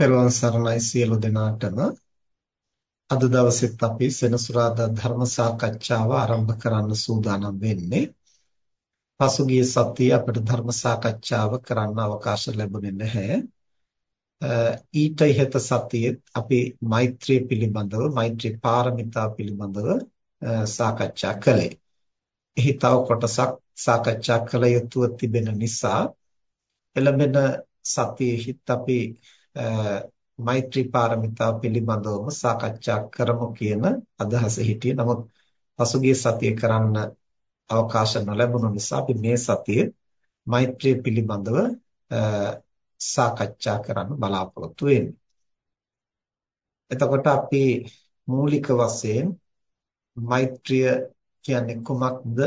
පෙරවන් සරණයි සියලු දෙනාටම අද දවසෙත් අපි සෙනසුරාදා ධර්ම සාකච්ඡාව ආරම්භ කරන්න සූදානම් වෙන්නේ. පසුගිය සතියේ අපිට ධර්ම සාකච්ඡාව කරන්න අවකාශ ලැබුණේ නැහැ. ඊට ඉහත සතියේ අපි මෛත්‍රිය පිළිබඳව මෛත්‍රී පාරමිතා පිළිබඳව සාකච්ඡා කළේ. එහි තව කොටසක් සාකච්ඡා කළ යුතුව තිබෙන නිසා එළඹෙන සතියේහිත් අපි මෛත්‍රී පාරමිතා පිළිබඳවම සාකච්ඡා කරමු කියන අදහස හිටියේ. නමුත් පසුගිය සතියේ කරන්න අවකාශ නොලැබුණු නිසා අපි මේ සතියේ මෛත්‍රිය පිළිබඳව සාකච්ඡා කරන්න බලාපොරොත්තු වෙන්නේ. එතකොට අපි මූලික වශයෙන් මෛත්‍රිය කියන්නේ කුමක්ද?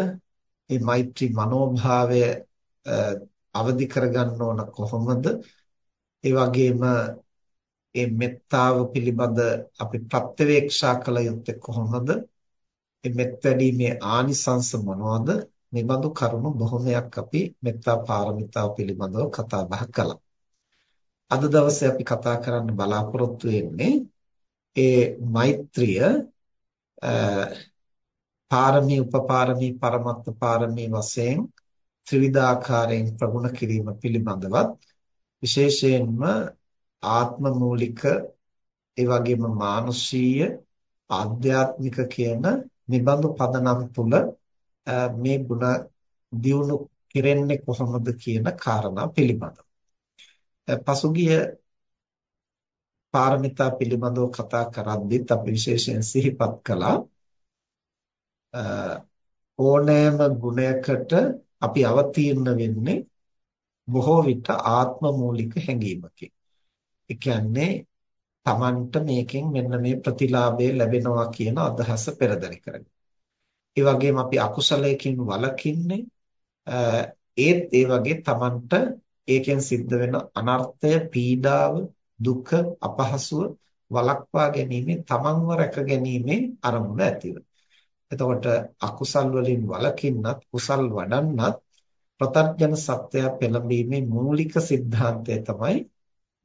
මේ මෛත්‍රී මනෝභාවය අවදි කරගන්න ඕන කොහොමද? ඒ වගේම මේ මෙත්තාව පිළිබඳ අපි ප්‍රත්‍යවේක්ෂා කළ යුත්තේ කොහොමද? මේ මෙත් වැඩීමේ ආනිසංස මොනවාද? මේ බඳු කරුණු බොහොමයක් අපි මෙත්තා පාරමිතාව පිළිබඳව කතා බහ කළා. අද දවසේ අපි කතා කරන්න බලාපොරොත්තු වෙන්නේ ඒ මෛත්‍රිය පාරමී උපපාරමී පරමත්ත පාරමී වශයෙන් ත්‍රිවිධාකාරයෙන් ප්‍රගුණ කිරීම පිළිබඳවත් විශේෂයෙන්ම ආත්ම මූලික ඒ වගේම මානුෂීය ආධ්‍යාත්මික කියන නිබඳු පදනම් තුල මේ ಗುಣ දියුණු කෙරෙන්නේ කොහොමද කියන කාරණා පිළිබඳව. පසුගිය පාරමිතා පිළිබඳව කතා කරද්දිත් අපි විශේෂයෙන් සිහිපත් කළා ඕනෑම ගුණයකට අපි අවතීර්ණ වෙන්නේ බොහෝ විට ආත්ම මූලික හැඟීමකින්. ඒ කියන්නේ Tamanට මේකෙන් මෙන්න මේ ප්‍රතිලාභය ලැබෙනවා කියන අදහස පෙරදරි කරගෙන. ඒ වගේම අපි අකුසලයකින් වළකින්නේ ඒත් ඒ වගේ Tamanට ඒකෙන් සිද්ධ වෙන අනර්ථය, පීඩාව, දුක, අපහසුව වළක්වා ගැනීමෙන් Tamanව රැක ගැනීමේ අරමුණ ඇතිව. එතකොට අකුසල් වලින් වළකින්නත් කුසල් වඩන්නත් පතර්ජන සත්‍යය පෙළඹීමේ මූලික સિદ્ધාන්තය තමයි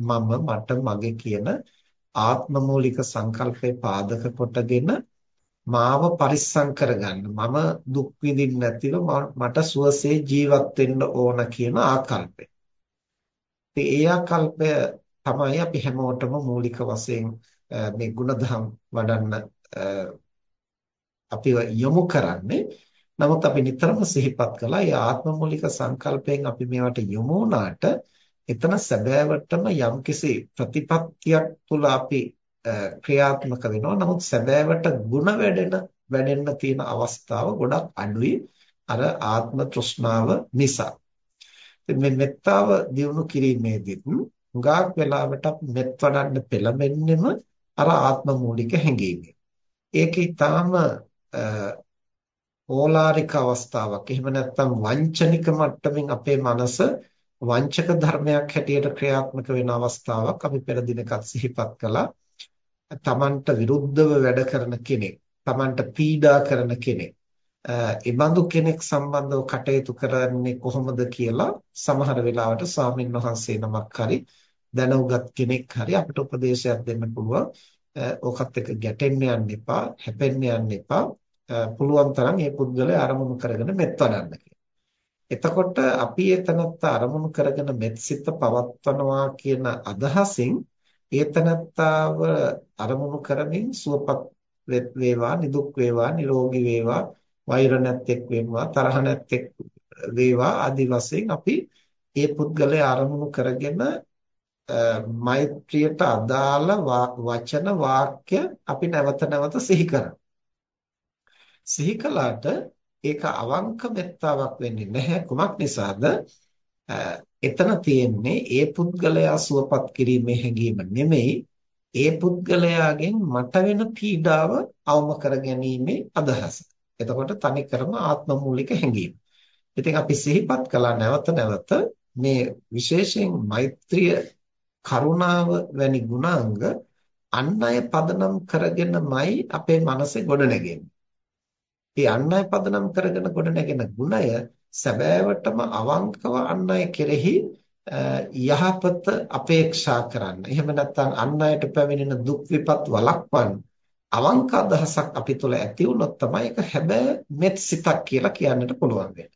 මම මට මගේ කියන ආත්ම මූලික සංකල්පේ පාදක කොටගෙන මාව පරිස්සම් කරගන්න මම දුක් විඳින්න නැතිව මට සුවසේ ජීවත් වෙන්න ඕන කියන ආකල්පය. ඉතින් ඒ ආකල්පය තමයි අපි හැමෝටම මූලික වශයෙන් මේ ಗುಣධම් වඩන්න අපි යොමු කරන්නේ. නමුත් අපි නිතරම සිහිපත් කළා ඒ ආත්ම මූලික සංකල්පයෙන් අපි මේවට යොමු වුණාට එතන සැබෑවටම යම්කිසි ප්‍රතිපත්තියක් තුල අපි ක්‍රියාත්මක වෙනවා. නමුත් සැබෑවට ಗುಣ වැඩෙන වැඩෙන්න තියෙන අවස්ථාව ගොඩක් අඩුයි අර ආත්ම තෘෂ්ණාව නිසා. ඉතින් මේ මෙත්තාව දියුණු කිරීමේදීත් හුඟක් වෙලාවට මෙත් වඩන්න පෙළඹෙන්නෙම අර ආත්ම මූලික හැඟීමෙන්. ඒක ඊටාම ඕලාරික අවස්ථාවක්. එහෙම නැත්නම් වංචනික මට්ටමින් අපේ මනස වංචක ධර්මයක් හැටියට ක්‍රියාත්මක වෙන අවස්ථාවක් අපි පෙර දිනකත් සිහිපත් කළා. තමන්ට විරුද්ධව වැඩ කරන කෙනෙක්, තමන්ට පීඩා කරන කෙනෙක්, ඉබඳු කෙනෙක් සම්බන්ධව කටයුතු කරන්නේ කොහොමද කියලා සමහර වෙලාවට ස්වාමින් වහන්සේ නමක් හරි දැනුගත් කෙනෙක් හරි අපිට උපදේශයක් දෙන්න පුළුවන්. ඕකත් එක්ක ගැටෙන්න යන්න එපා, හැපෙන්න යන්න එපා. පුළුවන් තරම් මේ පුද්ගලයා අරමුණු කරගෙන මෙත් වඩන්න එතකොට අපි එතනත්ත අරමුණු කරගෙන මෙත්සිත පවත්වනවා කියන අදහසින් ඒතනත්තාව අරමුණු කරමින් සුවපත් වේවා නිදුක් වේවා නිරෝගී වේවා වෛර නැත්තේක් වේවා තරහ නැත්තේක් වේවා ආදි වශයෙන් අපි ඒ පුද්ගලයා අරමුණු කරගෙන මෛත්‍රියට අදාළ වචන වාක්‍ය අපි නැවත නැවත සිහි කරනවා. සිහි කළාට ඒක අවංක මෙත්තාවක් වෙන්නේ නැහැ කුමක් නිසාද එතන තියෙන්නේ ඒ පුද්ගලයා සුවපත් කිරීමේ හැඟීම නෙමෙයි ඒ පුද්ගලයාගෙන් මට වෙන පීඩාව අවම කර ගැනීමේ අදහස. එතකොට තනිකරම ආත්ම මූලික හැඟීම. ඉතින් අපි සිහිපත් කළා නැවත නැවත මේ විශේෂයෙන් මෛත්‍රිය කරුණාව වැනි ගුණාංග අන් අය පදනම් කරගෙනමයි අපේ මනසේ ගොඩනැගෙන්නේ. ඒ අන් අය පදනම් කරගෙන ගොඩනැගෙන ගුණය සැබෑවටම අවංකව අන් අය කෙරෙහි යහපත අපේක්ෂා කරන්න. එහෙම නැත්නම් අන් අයට පැමිණෙන දුක් විපත් වළක්වන්න. අවංක අදහසක් අපි තුළ ඇති වුණොත් තමයි ඒක හැබැයි මෙත් සිතක් කියලා කියන්නට පුළුවන් වෙන්නේ.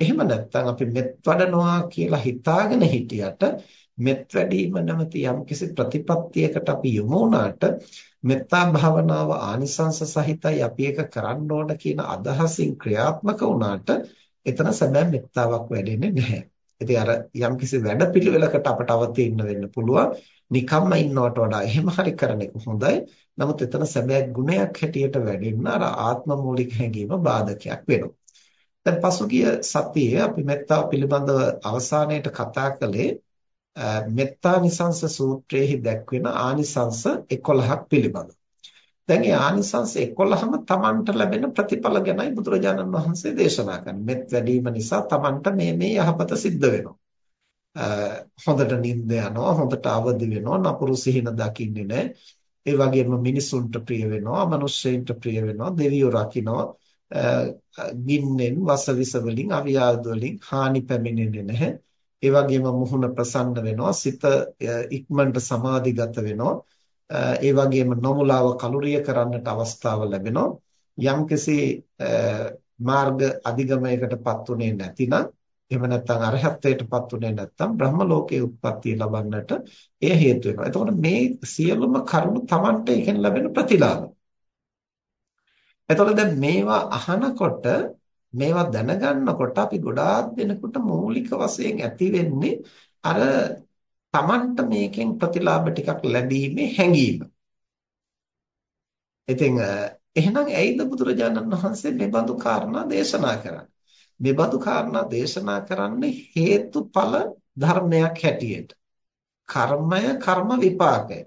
එහෙම නැත්නම් අපි මෙත් වඩනවා කියලා හිතාගෙන හිටියට මෙත් වැඩිම නැමැති යම්කිසි ප්‍රතිපත්තියකට අපි යොමු වුණාට මෙත්තා භාවනාව ආනිසංස සහිතයි අපි ඒක කරන්න ඕන කියන අදහසින් ක්‍රියාත්මක වුණාට එතන සැබෑ මෙත්තාවක් වැඩෙන්නේ නැහැ. ඉතින් අර යම්කිසි වැඩපිළිවෙලකට අපට අවතීර්ණ වෙන්න පුළුවන්. නිකම්ම ඉන්නවට වඩා එහෙම හරි කරන එක හොඳයි. නමුත් එතන සැබෑ ගුණයක් හැටියට වැඩෙන්න අර ආත්ම මූලික හැඟීම බාධකයක් වෙනවා. දැන් පසුගිය සතියේ අපි මෙත්තාව පිළිබඳව අවසානයේට කතා කළේ මෙත්තා නිසංස සූත්‍රයේහි දැක්වෙන ආනිසංස 11ක් පිළිබඳව. දැන් මේ ආනිසංස 11ම Tamanට ලැබෙන ප්‍රතිඵල ගැනයි බුදුරජාණන් වහන්සේ දේශනා කරන්නේ. මෙත් වැඩිම නිසා Tamanට මේ මේ යහපත සිද්ධ වෙනවා. හොඳට නිින්ද යනවා, හොඳට අවදි වෙනවා, නපුරු සිහින දකින්නේ නැහැ. ඒ වගේම මිනිසුන්ට ප්‍රිය වෙනවා, මිනිස්සෙන්ට ප්‍රිය වෙනවා, දෙවියෝ රකින්නවා. ගින්නෙන් වසවිස වලින් අවියාද වලින් හානි පැමිණෙන්නේ නැහැ. ඒ වගේම මුහුණ ප්‍රසන්න වෙනවා, සිත ඉක්මනට සමාධිගත වෙනවා. ඒ වගේම නොමුලාව කලුරිය කරන්නට අවස්ථාව ලැබෙනවා. යම්කිසි මාර්ග අධිගමයකටපත් උනේ නැතිනම් එහෙම නැත්නම් අරහත්ත්වයටපත් උනේ නැත්නම් බ්‍රහ්ම ලෝකයේ උත්පත්තිය ලබන්නට එය හේතු වෙනවා. එතකොට මේ සියලුම කරුණු Tamante එකෙන් ලැබෙන ප්‍රතිලාභ. එතකොට දැන් මේවා අහනකොට මේවා දැනගන්නකොට අපි ගොඩාක් දෙනෙකුට මූලික වශයෙන් ඇති වෙන්නේ අර Tamanට මේකෙන් ප්‍රතිලාභ ටිකක් ලැබීමේ හැඟීම. ඉතින් එහෙනම් ඇයිද බුදුරජාණන් වහන්සේ මේ බඳු කාරණා දේශනා කරන්නේ? මේ බඳු කාරණා දේශනා කරන්නේ හේතුඵල ධර්මයක් හැටියට. කර්මය කර්ම විපාකය.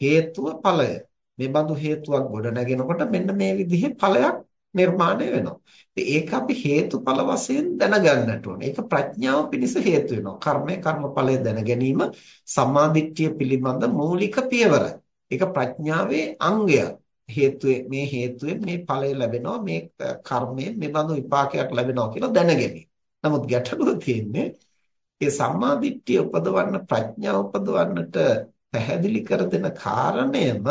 හේතුව ඵලය. මේ බඳු හේතුවක් ගොඩ නැගෙනකොට මෙන්න මේ විදිහේ ඵලයක් නිර්මාණය වෙනවා. ඒක අපි හේතුඵල වශයෙන් දැනගන්නට ඕනේ. ඒක ප්‍රඥාව පිණිස හේතු වෙනවා. කර්මය කර්මඵලය දැන ගැනීම සම්මාදිට්ඨිය පිළිබඳ මූලික පියවරයි. ඒක ප්‍රඥාවේ අංගයක්. හේතුවේ මේ හේතුවෙන් මේ ඵලය ලැබෙනවා මේ කර්මයෙන් මේ බඳු විපාකයක් ලැබෙනවා කියලා දැනගැනීම. නමුත් ගැටලුව තියෙන්නේ ඒ සම්මාදිට්ඨිය උපදවන්න ප්‍රඥාව උපදවන්නට පැහැදිලි කර දෙන කාරණයම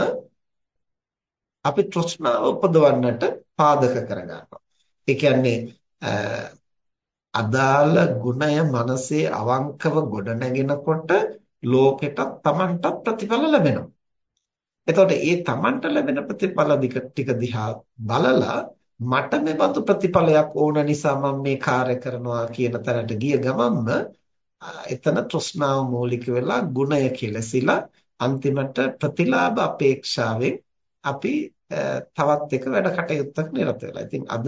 අපි තෘෂ්ණාව උපදවන්නට පාදක කරගන්නවා. ඒ කියන්නේ අදාළ ගුණය මනසේ අවංකව ගොඩනගෙනකොට ලෝකෙටත් Tamanටත් ප්‍රතිඵල ලැබෙනවා. එතකොට ඒ Tamanට ලැබෙන ප්‍රතිඵල ටික දිහා බලලා මට මේ බඳු ප්‍රතිඵලයක් ඕන නිසා මම මේ කාර්ය කරනවා කියන තැනට ගිය ගමන්ම එතන තෘෂ්ණාව මූලික වෙලා ගුණය කෙලසිලා අන්තිමට ප්‍රතිලාභ අපේක්ෂාවෙන් අපි තවත් එක වැඩ කටයුත්තක් නිරත වෙලා. ඉතින් අද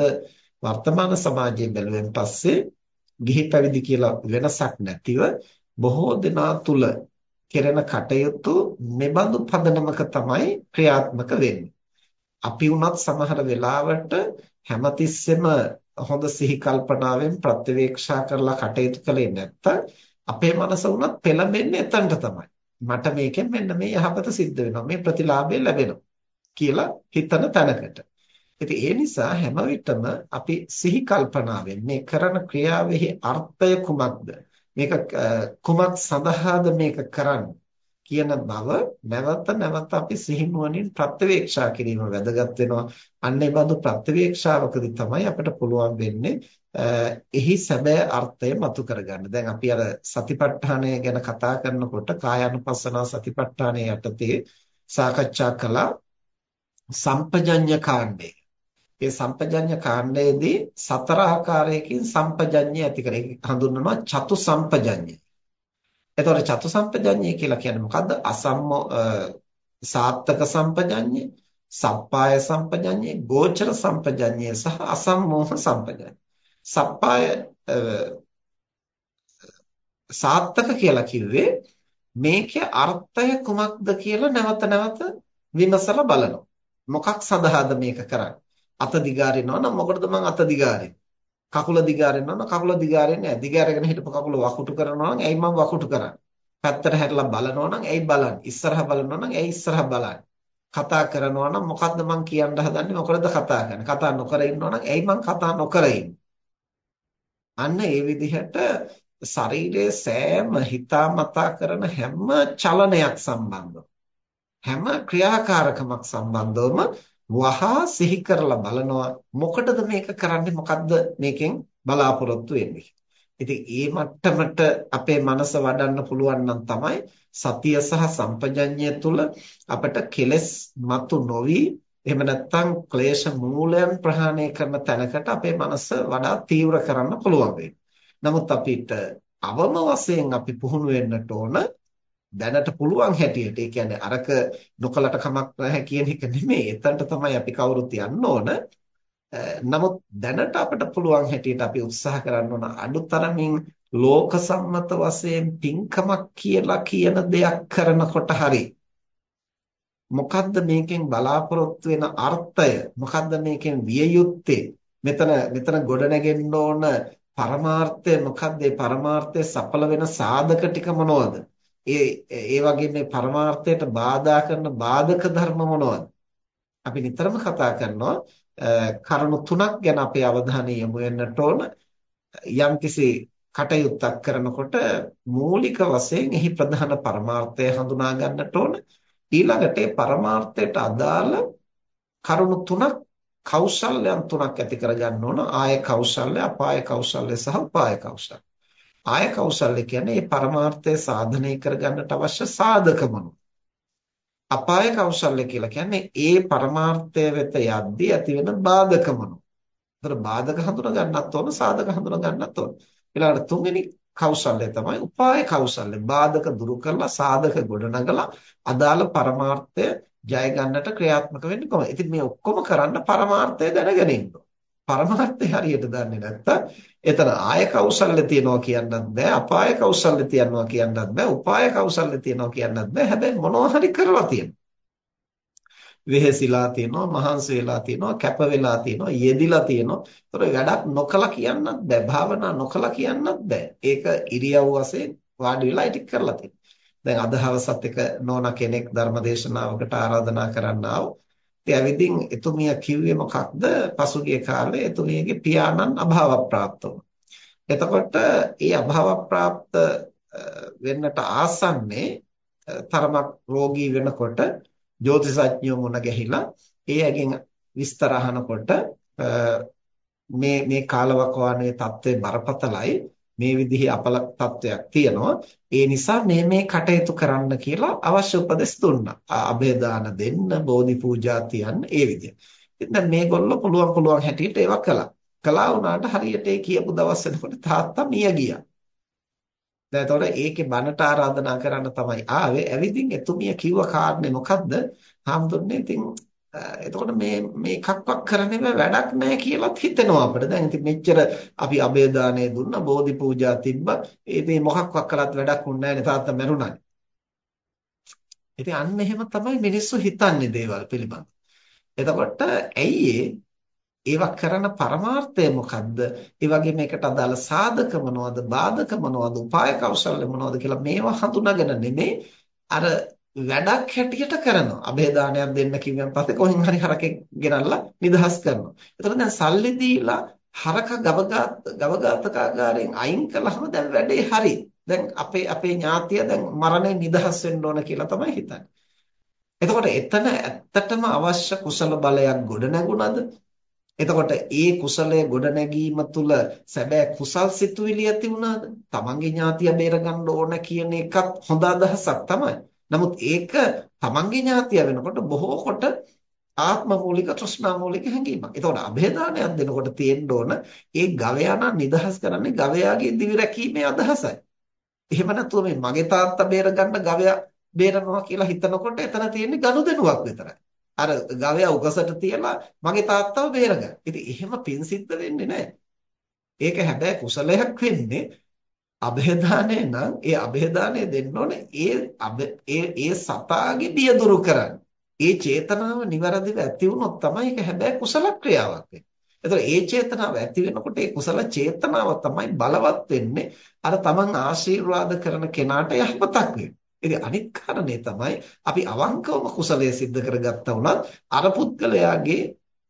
වර්තමාන සමාජයේ බැලුවෙන් පස්සේ ගිහි පැවිදි කියලා වෙනසක් නැතිව බොහෝ දෙනා තුල කෙරෙන කටයුතු මෙබඳු පදනමක තමයි ක්‍රියාත්මක වෙන්නේ. අපි වුණත් සමහර වෙලාවට හැමතිස්සෙම හොඳ සිහි කල්පනාවෙන් ප්‍රත්‍යවේක්ෂා කරලා කටයුතු කළේ නැත්තම් අපේ මනස වුණත් පෙළඹෙන්නේ එතනට තමයි. මට මේකෙන් මෙන්න මේ යහපත සිද්ධ වෙනවා. මේ ප්‍රතිලාභය ලැබෙනවා. කියලා හිතන තැනකට. ඉතින් ඒ නිසා හැම විටම අපි සිහි කල්පනාවෙන් මේ කරන ක්‍රියාවෙහි අර්ථය කුමක්ද? මේක කුමක් සඳහාද මේක කරන්නේ? කියන බව නැවත නැවත අපි සිහිනුවණින් ප්‍රත්‍යවේක්ෂා කිරීම වැදගත් වෙනවා. අන්න ඒ බඳු ප්‍රත්‍යවේක්ෂාවකදී තමයි අපිට පුළුවන් වෙන්නේ එහි සැබෑ අර්ථය මතු කරගන්න. දැන් අපි අර සතිපට්ඨානය ගැන කතා කරනකොට කායानुපස්සනා සතිපට්ඨානය යටතේ සාකච්ඡා කළා සම්පජඤ්ඤ කාණ්ඩය. ඒ සම්පජඤ්ඤ කාණ්ඩයේදී සතර ආකාරයකින් සම්පජඤ්ඤය ඇති කර හඳුන්වනවා චතු සම්පජඤ්ඤය. එතකොට චතු සම්පජඤ්ඤය කියලා කියන්නේ මොකද්ද? අසම්ම සාත්තක සම්පජඤ්ඤය, සප්පාය සම්පජඤ්ඤය, ගෝචර සම්පජඤ්ඤය සහ අසම්මෝහ සම්පජඤ්ඤය. සප්පාය සාත්තක කියලා කිව්වේ මේකේ අර්ථය කුමක්ද කියලා නැවත නැවත විමසලා බලනවා. මොකක් සඳහාද මේක කරන්නේ? අත දිගාරිනවා නම් මොකටද මං අත දිගාරින්නේ? කකුල දිගාරිනවා නම් කකුල දිගාරින්නේ නැහැ. දිගාරගෙන හිටපු කකුල වකුටු කරනවා නම් ඇයි මං වකුටු කරන්නේ? පැත්තට හැරිලා බලනවා නම් ඇයි බලන්නේ? ඉස්සරහා බලනවා නම් ඇයි ඉස්සරහා බලන්නේ? කතා කරනවා නම් මොකද්ද මං කියන්න හදන්නේ? මොකටද කතා කරන්නේ? කතා නොකර ඉන්නවා නම් ඇයි මං කතා නොකර අන්න ඒ විදිහට ශරීරයේ සෑම හිතාමතා කරන හැම චලනයක් සම්බන්ධව හැම ක්‍රියාකාරකමක් සම්බන්ධවම වහා සිහි කරලා බලනවා මොකටද මේක කරන්නේ මොකද්ද මේකෙන් බලාපොරොත්තු වෙන්නේ. ඉතින් ඒ මට්ටමට අපේ මනස වඩන්න පුළුවන් නම් තමයි සතිය සහ සම්පජඤ්ඤය තුළ අපිට කෙලෙස් මතු නොවි එහෙම නැත්නම් ක්ලේශ මූලයන් ප්‍රහාණය කරන තැනකට අපේ මනස වඩා තීව්‍ර කරන්න පුළුවන් නමුත් අපිට අවම වශයෙන් අපි පුහුණු වෙන්නට ඕන දැනට පුළුවන් හැටියට ඒ කියන්නේ අරක නොකලට කමක් නැහැ කියන එක නෙමෙයි. එතනට තමයි අපි කවුරුත් යන්න ඕන. නමුත් දැනට අපිට පුළුවන් හැටියට අපි උත්සාහ කරන්න ඕන අඩුතරමින් ලෝක සම්මත වශයෙන් පින්කමක් කියලා කියන දෙයක් කරනකොට හරි. මොකද්ද මේකෙන් බලාපොරොත්තු වෙන අර්ථය? මොකද්ද මේකෙන් විය යුත්තේ? මෙතන මෙතන ගොඩනගෙන්න ඕන පරමාර්ථය මොකද්ද? ඒ පරමාර්ථය සඵල වෙන සාධක ටික මොනවද? ඒ ඒ වගේ මේ පරමාර්ථයට බාධා කරන බාධක ධර්ම මොනවද? අපි නිතරම කතා කරනවා කරුණු තුනක් ගැන අපේ අවධානය යොමු වෙන්නට ඕන. යම්කිසි කටයුත්තක් කරනකොට මූලික වශයෙන් එහි ප්‍රධාන පරමාර්ථය හඳුනා ගන්නට ඕන. ඊළඟට ඒ පරමාර්ථයට අදාළ කරුණු තුනක් කෞශල්‍යයන් තුනක් ඇති කරගන්න ඕන. ආය කෞශල්‍ය අපාය කෞශල්‍ය සහ උපාය කෞශල්‍ය. ආය කෞශල්‍ය කියන්නේ මේ පරමාර්ථය සාධනය කරගන්නට අවශ්‍ය සාධක මොනවාද අපාය කෞශල්‍ය කියලා කියන්නේ ඒ පරමාර්ථය වෙත යද්දී ඇති වෙන බාධක මොනවාද? ඒතර බාධක හඳුනා ගන්නත් ඕන සාධක හඳුනා ගන්නත් ඕන. ඊළඟට තුන්වෙනි කෞශල්‍ය තමයි උපාය කෞශල්‍ය. බාධක දුරු කරලා සාධක ගොඩනගලා අදාළ පරමාර්ථය ජය ගන්නට ක්‍රියාත්මක වෙන්නේ කොහොමද? ඉතින් මේ ඔක්කොම කරන්න පරමාර්ථය දැනගෙන ඉන්න පරමාර්ථය හරියට දන්නේ නැත්තම් එතන ආය කෞශල්‍ය තියනවා කියන්නත් බෑ අපාය කෞශල්‍ය තියනවා කියන්නත් බෑ උපාය කෞශල්‍ය තියනවා කියන්නත් බෑ. හැබැයි මොනවා හරි කරලා තියෙනවා. වෙහෙසිලා තියෙනවා මහන්සි වෙලා තියෙනවා කැප වෙලා තියෙනවා යෙදිලා තියෙනවා. ඒතර වැඩක් නොකලා කියන්නත් බෑ භාවනා නොකලා කියන්නත් බෑ. ඒක ඉරියව් වශයෙන් වාඩි වෙලා ඉතික් කරලා තියෙනවා. දැන් අද හවසත් එක නෝනා කෙනෙක් ධර්මදේශනාවකට ආරාධනා කරන්න ආවා ඉතින් ඇවිදින් එතුමිය කිව්වේ මොකක්ද? පසුගිය කාලේ එතුමියගේ පියාණන් අභාව ප්‍රාප්ත එතකොට ඒ අභාව ප්‍රාප්ත වෙන්නට ආසන්නේ තරමක් රෝගී වෙනකොට ජ්‍යොතිෂඥයෝ මුණ ගැහිලා ඒ ඇගෙන් විස්තර අහනකොට මේ මේ කාලවකවානුවේ தત્ත්වය බරපතලයි මේ විදිහේ අපල තත්වයක් තියෙනවා. ඒ නිසා මේ මේ කටයුතු කරන්න කියලා අවශ්‍ය උපදෙස් දුන්නා. අභේදාන දෙන්න, බෝධි පූජා තියන්න ඒ විදිහට. ඉතින් දැන් මේගොල්ලෝ පුළුවන් පුළුවන් හැටියට ඒවා කළා. කළා වුණාට හරියට ඒ කියපු දවස් වෙනකොට තාත්තා මිය ගියා. දැන් එතකොට ඒකේ බණට ආරාධනා කරන්න තමයි ආවේ. ඇවිදින් එතුමිය කිව්ව කාරණේ මොකද්ද? හාමුදුරනේ ඉතින් එතකොට මේ මේකක්වත් කරන්නේ වැඩක් නැහැ කියලාත් හිතෙනවා අපිට. දැන් ඉතින් මෙච්චර අපි අබේදානය දුන්නා, බෝධි පූජා තිබ්බා. ඒ මොකක්වත් කළත් වැඩක් වුණ නැහැ නේ තාත්තා මැරුණානේ. ඉතින් අන්න එහෙම තමයි මිනිස්සු හිතන්නේ දේවල් පිළිබඳ. එතකොට ඇයි ඒවා කරන පරමාර්ථය මොකද්ද? ඒ වගේ මේකට අදාළ සාධක මොනවද? බාධක මොනවද? උපාය කෞශල්‍ය මොනවද කියලා මේවා හඳුනාගෙන නෙමෙයි අර වැඩක් හැටියට කරනවා. અભේදානයක් දෙන්න කිව්වන් පස්සේ කොහෙන් හරි හරකෙක් ගෙනල්ලා නිදහස් කරනවා. එතකොට දැන් සල්ලි දීලා හරක ගවගාත ගවගාතකාගාරයෙන් අයින් කළාම දැන් වැඩේ හරි. දැන් අපේ අපේ ඥාතිය දැන් මරණයෙන් නිදහස් වෙන්න ඕන කියලා තමයි හිතන්නේ. එතකොට එතන ඇත්තටම අවශ්‍ය කුසල බලයක් ගොඩ නැගුණද? එතකොට ඒ කුසලය ගොඩ නැගීම තුල සැබෑ කුසල් සිතුවිලි ඇති වුණාද? තමන්ගේ ඥාතිය බේරගන්න ඕන කියන එකත් හොඳ අදහසක් තමයි. නමුත් ඒක තමන්ගේ ඥාතිය වෙනකොට බොහෝ කොට ආත්ම මූලික තෘෂ්ණා මූලික හැඟීමක්. ඒතකොට અભේදානයක් දෙනකොට තියෙන්න ඕන ඒ ගවයා නම් නිදහස් කරන්නේ ගවයාගේ දිවි රැකීමේ අදහසයි. එහෙම නැතුව මේ මගේ තාත්තා බේරගන්න ගවයා බේරනවා කියලා හිතනකොට එතන තියෙන්නේ ගනුදෙනුවක් විතරයි. අර ගවයා උකසට තියලා මගේ තාත්තව බේරගන්න. ඉතින් එහෙම පින් සිද්ධ වෙන්නේ නැහැ. ඒක හැබැයි කුසලයක් වෙන්නේ અභේදානේ නම් ඒ අභේදානේ දෙන්න ඕනේ ඒ ඒ ඒ සතාගේ බිය දුරු කරන්න. ඒ චේතනාව નિවරදිව ඇති වුණොත් තමයි ඒක හැබැයි කුසල ක්‍රියාවක් වෙන්නේ. එතකොට ඒ චේතනාව ඇති වෙනකොට ඒ කුසල චේතනාව තමයි බලවත් වෙන්නේ අර තමන් ආශිර්වාද කරන කෙනාට යහපතක් වෙන්නේ. අනිත් කාරණේ තමයි අපි අවංකවම කුසලයේ સિદ્ધ කරගත්තා උනත් අර පුද්ගලයාගේ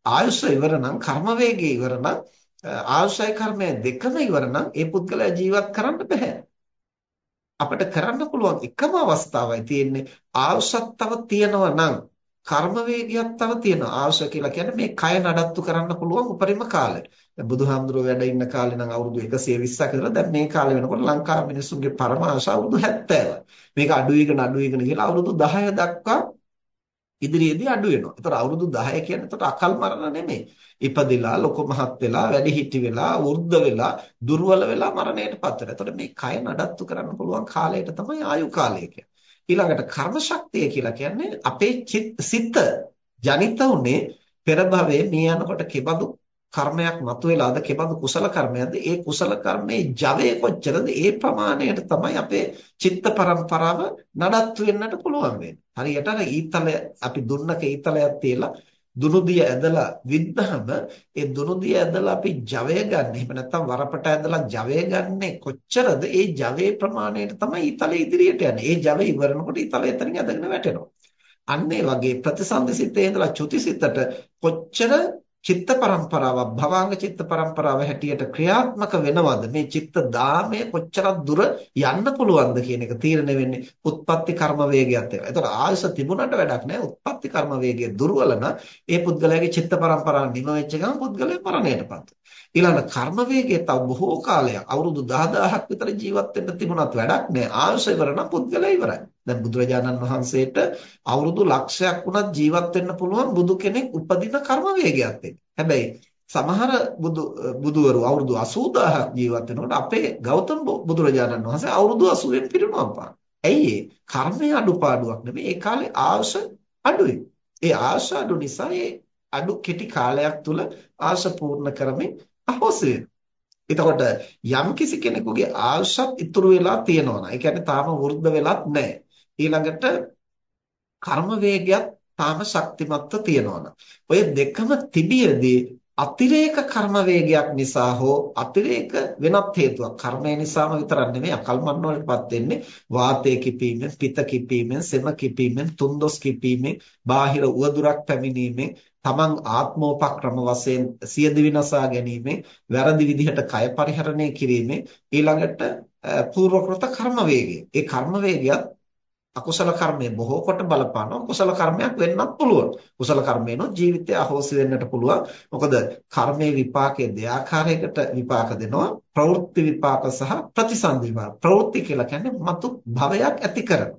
ආයුෂ ඉවර නම් කර්ම වේගය ඉවර නම් ආශ්‍රය කර්මය දෙකම ඉවර නම් ඒ පුද්ගලයා ජීවත් කරන්න බෑ. අපිට කරන්න පුළුවන් එකම අවස්ථාවයි තියෙන්නේ ආශ්‍රත්තව තියනවා නම් කර්ම වේගයක් තව තියෙනවා. ආශ්‍රය කියලා කියන්නේ මේ කය නඩත්තු කරන්න පුළුවන් උපරිම කාලය. දැන් බුදුහාමුදුරුවෝ වැඩ ඉන්න කාලේ නම් අවුරුදු 120ක් විතර දැන් මේ කාලේ වෙනකොට ලංකාවේ මිනිස්සුන්ගේ පරම ආශාව අවුරුදු 70යි. මේක අඩු වෙගෙන අඩු වෙගෙන ගිහලා අවුරුදු 10 දක්වා ඉදිරියේදී අඩු වෙනවා. ඒතර අවුරුදු 10 කියන්නේ ඒතර අකල් මරණ නෙමෙයි. ඉපදිලා ලොකු මහත් වෙලා වැඩිහිටි වෙලා වෘද්ධ වෙලා දුර්වල වෙලා මරණයටපත් වෙනවා. ඒතර මේ කය නඩත්තු කරන්න පුළුවන් කාලයට තමයි ආයු කාලය කියන්නේ. ඊළඟට කර්ම ශක්තිය කියලා කියන්නේ අපේ සිත ජනිත උනේ පෙර භවයේ මේ යනකොට කෙබඳු කර්මයක් මතුවෙලාද කෙබඳු කුසල කර්මයක්ද ඒ කුසල කර්මයේ ජවය කොච්චරද ඒ ප්‍රමාණයට තමයි අපේ චිත්ත පරම්පරාව නඩත්තු වෙන්නට පුළුවන් වෙන්නේ. හරියට අර ඊතලය අපි දුන්නක ඊතලයක් තියලා දුනුදිය ඇදලා විද්ධහම ඒ දුනුදිය ඇදලා අපි ජවය ගන්න. එහෙම නැත්නම් වරපට ඇදලා ජවය ගන්නෙ කොච්චරද? ඒ ජවයේ ප්‍රමාණයට තමයි ඊතලෙ ඉදිරියට යන්නේ. ඒ ජවය ඉවරනකොට ඊතලෙ එතනින් ඇදගෙන වැටෙනවා. අන්න ඒ වගේ ප්‍රතිසන්දිසිතේ ඉඳලා චුතිසිතට කොච්චර චිත්ත පරම්පරාවක් භවාංග චිත්ත පරම්පරාව හැටියට ක්‍රියාත්මක වෙනවද මේ චිත්ත දාමය කොච්චරක් දුර යන්න පුළුවන්ද කියන එක තීරණය වෙන්නේ උත්පත්ති කර්ම වේගයත් එක්ක. ඒතකොට ආයස තිබුණට වැඩක් නැහැ. උත්පත්ති කර්ම වේගය දුර්වල නම් ඒ පුද්ගලයාගේ චිත්ත පරම්පරාව නිම වෙච්ච ගමන් පුද්ගලයා මරණයටපත් ඊළඟ කර්ම වේගය තව බොහෝ කාලයක් අවුරුදු 10000ක් විතර ජීවත් වෙන්න තිබුණත් වැඩක් නැහැ. ආයස ඉවර නම් පුද්ගලයා ඉවරයි. දැන් බුදුරජාණන් වහන්සේට අවුරුදු ලක්ෂයක් වුණත් ජීවත් වෙන්න පුළුවන් බුදු කෙනෙක් උපදින කර්ම වේගයක් එක්ක. හැබැයි සමහර බුදු බුදුවරු අවුරුදු 80000ක් ජීවත් වෙනකොට අපේ ගෞතම බුදුරජාණන් වහන්සේ අවුරුදු 80න් පිරිනොම් පාන. ඇයි ඒ? කර්මයේ අඩුපාඩුවක් නෙමෙයි. ඒ කාලේ ආශ අඩුයි. ඒ ආශ අඩු නිසා ඒ අඩු කෙටි කාලයක් තුල ආශ පූර්ණ කරමින් අහෝසි වෙනවා. එතකොට යම් කිසි කෙනෙකුගේ ආශත් ඉතුරු වෙලා තියෙනවා නම් ඒ කියන්නේ තාම වෘද්ධ වෙලත් නැහැ. ඊළඟට කර්ම වේගයක් තාම ශක්තිමත්ව තියෙනවා ඔය දෙකම තිබියදී අතිරේක කර්ම වේගයක් නිසා හෝ අතිරේක වෙනත් හේතුවක් කර්මය නිසාම විතරක් නෙමෙයි අකල්මන් වලටපත් වෙන්නේ වාතයේ කිපීමෙන් පිත කිපීමෙන් සෙම කිපීමෙන් තුන්දොස් කිපීමෙන් බාහිර උවදුරක් පැමිණීමෙන් තමන් ආත්මෝපක්‍රම වශයෙන් සියදි විනසා ගැනීමෙන් වැරදි විදිහට කය පරිහරණය කිරීමෙන් ඊළඟට පූර්වකృత කර්ම වේගය. ඒ කර්ම වේගයත් අකුසල කර්මය බොහෝ කොට බලපානවා කුසල කර්මයක් වෙන්නත් පුළුවන්. කුසල කර්මේනොත් ජීවිතය අහෝසි වෙන්නට පුළුවන්. මොකද කර්මයේ විපාකයේ දෙආකාරයකට විපාක දෙනවා. ප්‍රවෘත්ති විපාක සහ ප්‍රතිසන්දි විපාක. ප්‍රවෘත්ති කියලා කියන්නේ මතු භවයක් ඇති කරන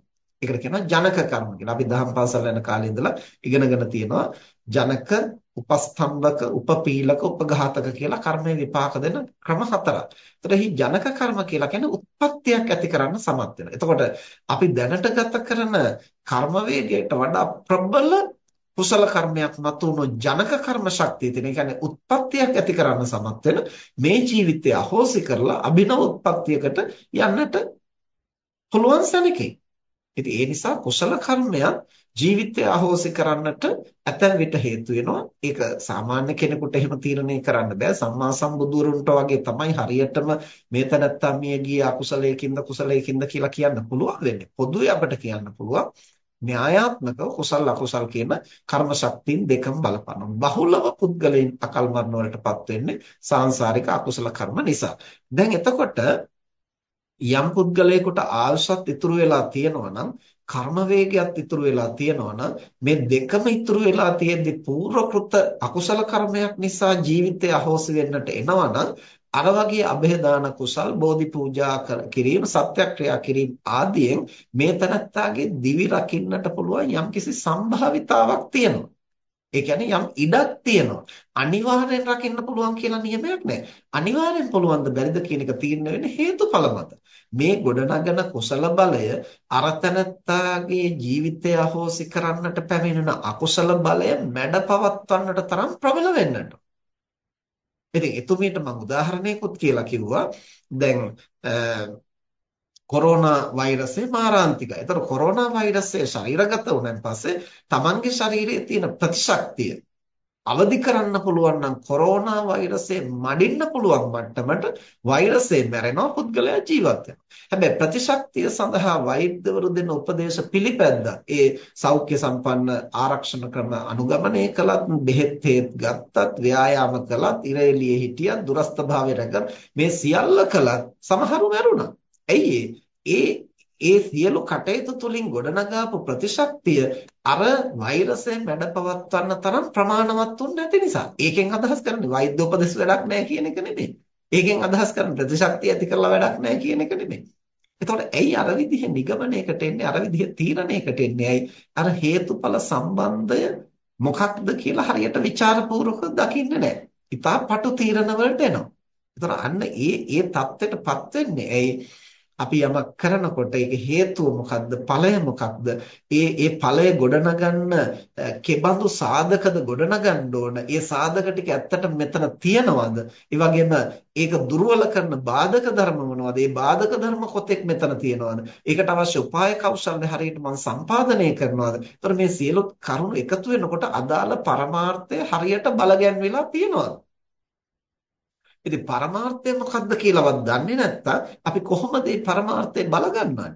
ඒකට කියනවා ජනක කර්ම කියලා අපි දහම් පාසල් යන කාලේ ඉඳලා ඉගෙනගෙන තියෙනවා ජනක උපස්තම්භක උපපීලක උපඝාතක කියලා කර්මයේ විපාක දෙන ක්‍රම හතරක්. ඒතර හි ජනක කර්ම කියලා කියන්නේ උත්පත්තියක් ඇති කරන්න සමත් වෙන. එතකොට අපි දැනට ගත කරන කර්ම වේගයට වඩා ප්‍රබල කුසල කර්මයක් මතුණු ජනක කර්ම ශක්තිය තියෙන. ඒ කියන්නේ උත්පත්තියක් ඇති කරන්න සමත් වෙන මේ ජීවිතය අහෝසි කරලා අභිනව උත්පත්තියකට යන්නට පුළුවන් සැනකේ. ඉතින් ඒ නිසා කුසල කර්මයක් ජීවිතය අහෝසි කරන්නට ඇතැම් විට හේතු වෙනවා. ඒක සාමාන්‍ය කෙනෙකුට එහෙම තීරණය කරන්න බෑ. සම්මා සම්බුදුරුන්ට වගේ තමයි හරියටම මේ තනත්තා මිය ගියේ අකුසලයකින්ද කුසලයකින්ද කියලා කියන්න පුළුවන් වෙන්නේ. පොදුවේ අපිට කියන්න පුළුවන් න්‍යායාත්මකව කුසල අකුසල් කියන කර්ම ශක්තියින් දෙකම බලපානවා. බහුලව පුද්ගලයන් අකල් මරණ වලටපත් වෙන්නේ සාංශාරික අකුසල කර්ම නිසා. දැන් එතකොට යම් පුද්ගලයෙකුට ආල්ශත් ඉතුරු වෙලා තියෙනවා නම් කර්ම වේගයත් ඉතුරු වෙලා තියෙනවා නම් මේ දෙකම ඉතුරු වෙලා තියෙද්දි පූර්වකృత අකුසල කර්මයක් නිසා ජීවිතය අහෝසි වෙන්නට එනවා නම් අර වගේ અભේදාන කුසල් බෝධි පූජා කිරීම සත්‍යක්‍රියා කිරීම ආදියෙන් මේ තනත්තාගේ දිවි රකින්නට පුළුවන් යම්කිසි සම්භාවිතාවක් තියෙනවා. ඒ කියන්නේ යම් ඉඩක් තියෙනවා. අනිවාර්යෙන් රකින්න පුළුවන් කියලා නියමයක් නැහැ. අනිවාර්යෙන් පුළුවන් ද බැරිද කියන එක තීරණය වෙන්නේ හේතුඵල මත. මේ ගොඩනගන කුසල බලය අරතනත්තාගේ ජීවිතය අහෝසි කරන්නට පැමිණෙන අකුසල බලය මැඩපවත්වන්නට තරම් ප්‍රබල වෙන්නට. ඉතින් එතුමියට මම උදාහරණයකුත් කියලා කිව්වා. දැන් කොරෝනා වෛරසය මාරාන්තිකයි. ඒතර කොරෝනා වෛරසය ශරීරගත වුණාන් පස්සේ Tamange ශරීරයේ තියෙන ප්‍රතිශක්තිය අවදි කරන්න පුළුවන් නම් කොරෝනා වෛරසය මඩින්න පුළුවන් මට්ටමට වෛරසය මැරෙනවා පුද්ගලයා ජීවත් හැබැයි ප්‍රතිශක්තිය සඳහා වෛද්‍යවරු දෙන උපදේශ පිළිපැද්දා. ඒ සෞඛ්‍ය සම්පන්න ආරක්ෂණ ක්‍රම අනුගමනය කළත් බෙහෙත් ගත්තත් ව්‍යායාම කළත් ඉර එළියේ හිටියත් දුරස්ථභාවය රැකගත් මේ සියල්ල කළත් සමහරු මැරුණා. ඇයි ඒ ඒ සියලු කටයුතු තුලින් ගොඩනගාපු ප්‍රතිශක්තිය අර වෛරසයෙන් වැඩ පවත්වන්න තරම් ප්‍රමාණවත් උන්නේ නැති නිසා. ඒකෙන් අදහස් කරන්නේ වෛද්‍ය උපදෙස් වැඩක් නැහැ කියන එක නෙමෙයි. ඒකෙන් අදහස් කරන්නේ ප්‍රතිශක්තිය ඇති කරලා වැඩක් නැහැ කියන එක නෙමෙයි. එතකොට ඇයි අර විදිහ නිගමනයකට එන්නේ අර විදිහ තීරණයකට එන්නේ ඇයි අර හේතුඵල සම්බන්ධය මොකක්ද කියලා හරියට ਵਿਚාරපූර්වක දකින්නේ නැහැ. ඊටා පටු තීරණ වලට එනවා. එතකොට අන්න ඒ ඒ தත්ත්වයටපත් වෙන්නේ ඇයි අපි යමක් කරනකොට ඒක හේතුව මොකක්ද ඵලය මොකක්ද ඒ ඒ ඵලය ගොඩනගන්න කෙබඳු සාධකද ගොඩනගන්න ඕන? ඒ සාධක ටික ඇත්තට මෙතන තියනවද? ඒ වගේම ඒක දුර්වල කරන බාධක ධර්ම මොනවද? ඒ බාධක ධර්ම කොතෙක් මෙතන තියනවද? ඒකට අවශ්‍ය උපාය කෞශල්‍ය හරියට මම සම්පාදනය කරනවද? ඒතර මේ සියලු කරුණු එකතු වෙනකොට අදාළ පරමාර්ථය හරියට බලගැන්විලා තියනවද? ඉතින් පරමාර්ථය මොකක්ද කියලාවත් දන්නේ නැත්තම් අපි කොහොමද මේ පරමාර්ථය බලගන්නන්නේ?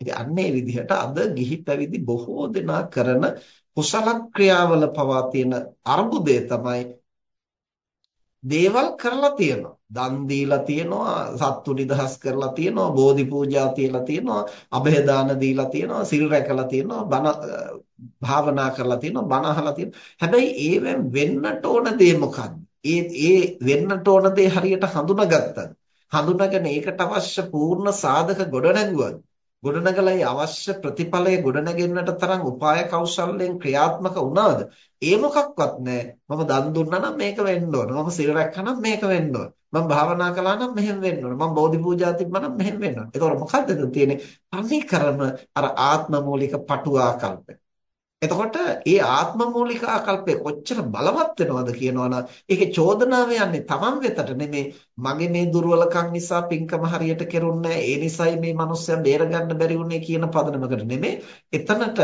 ඉතින් අන්න ඒ විදිහට අද ගිහි පැවිදි බොහෝ දෙනා කරන කුසල ක්‍රියාවල පවා තියෙන අර්බුදය තමයි දේවල් කරලා තියෙනවා. දන් දීලා තියෙනවා, සත්තු නිදහස් කරලා තියෙනවා, බෝධි පූජා තියලා තියෙනවා, අභය දාන දීලා තියෙනවා, සිල් රැකලා තියෙනවා, බණ භාවනා කරලා තියෙනවා, බණ අහලා තියෙනවා. හැබැයි ඒවෙන් වෙන්නට ඕන දේ මොකක්ද? ඒ ඒ වෙන්නට ඕන දේ හරියට හඳුනාගත්තද හඳුනාගෙන ඒකට අවශ්‍ය පූර්ණ සාධක ගොඩනැගුවද ගොඩනගලයි අවශ්‍ය ප්‍රතිඵලය ගොඩනගෙන්නට තරම් උපාය කෞශල්‍යයෙන් ක්‍රියාත්මක වුණාද? ඒ මොකක්වත් නැහැ මම දන් දුන්නා නම් මේක වෙන්න ඕන. මම සිල් රැක්කා නම් මේක වෙන්න ඕන. මම භාවනා කළා නම් මෙහෙම වෙන්න ඕන. මම බෝධි පූජා තිබ්බා නම් මෙහෙම වෙන්න ඕන. ඒතකොට මොකද්ද තියෙන්නේ? අනිකරම අර ආත්ම මූලික පටුවා කල්පය එතකොට ඒ ආත්ම මූලික ආකල්පය කොච්චර බලවත් වෙනවද කියනවනම් ඒකේ චෝදනාව යන්නේ Taman වෙතට නෙමේ. මගේ මේ දුර්වලකම් නිසා පින්කම හරියට කෙරුන්නේ ඒ නිසයි මේ මිනිස්සයා බේරගන්න බැරි වුනේ කියන පදනමකට නෙමේ. එතනට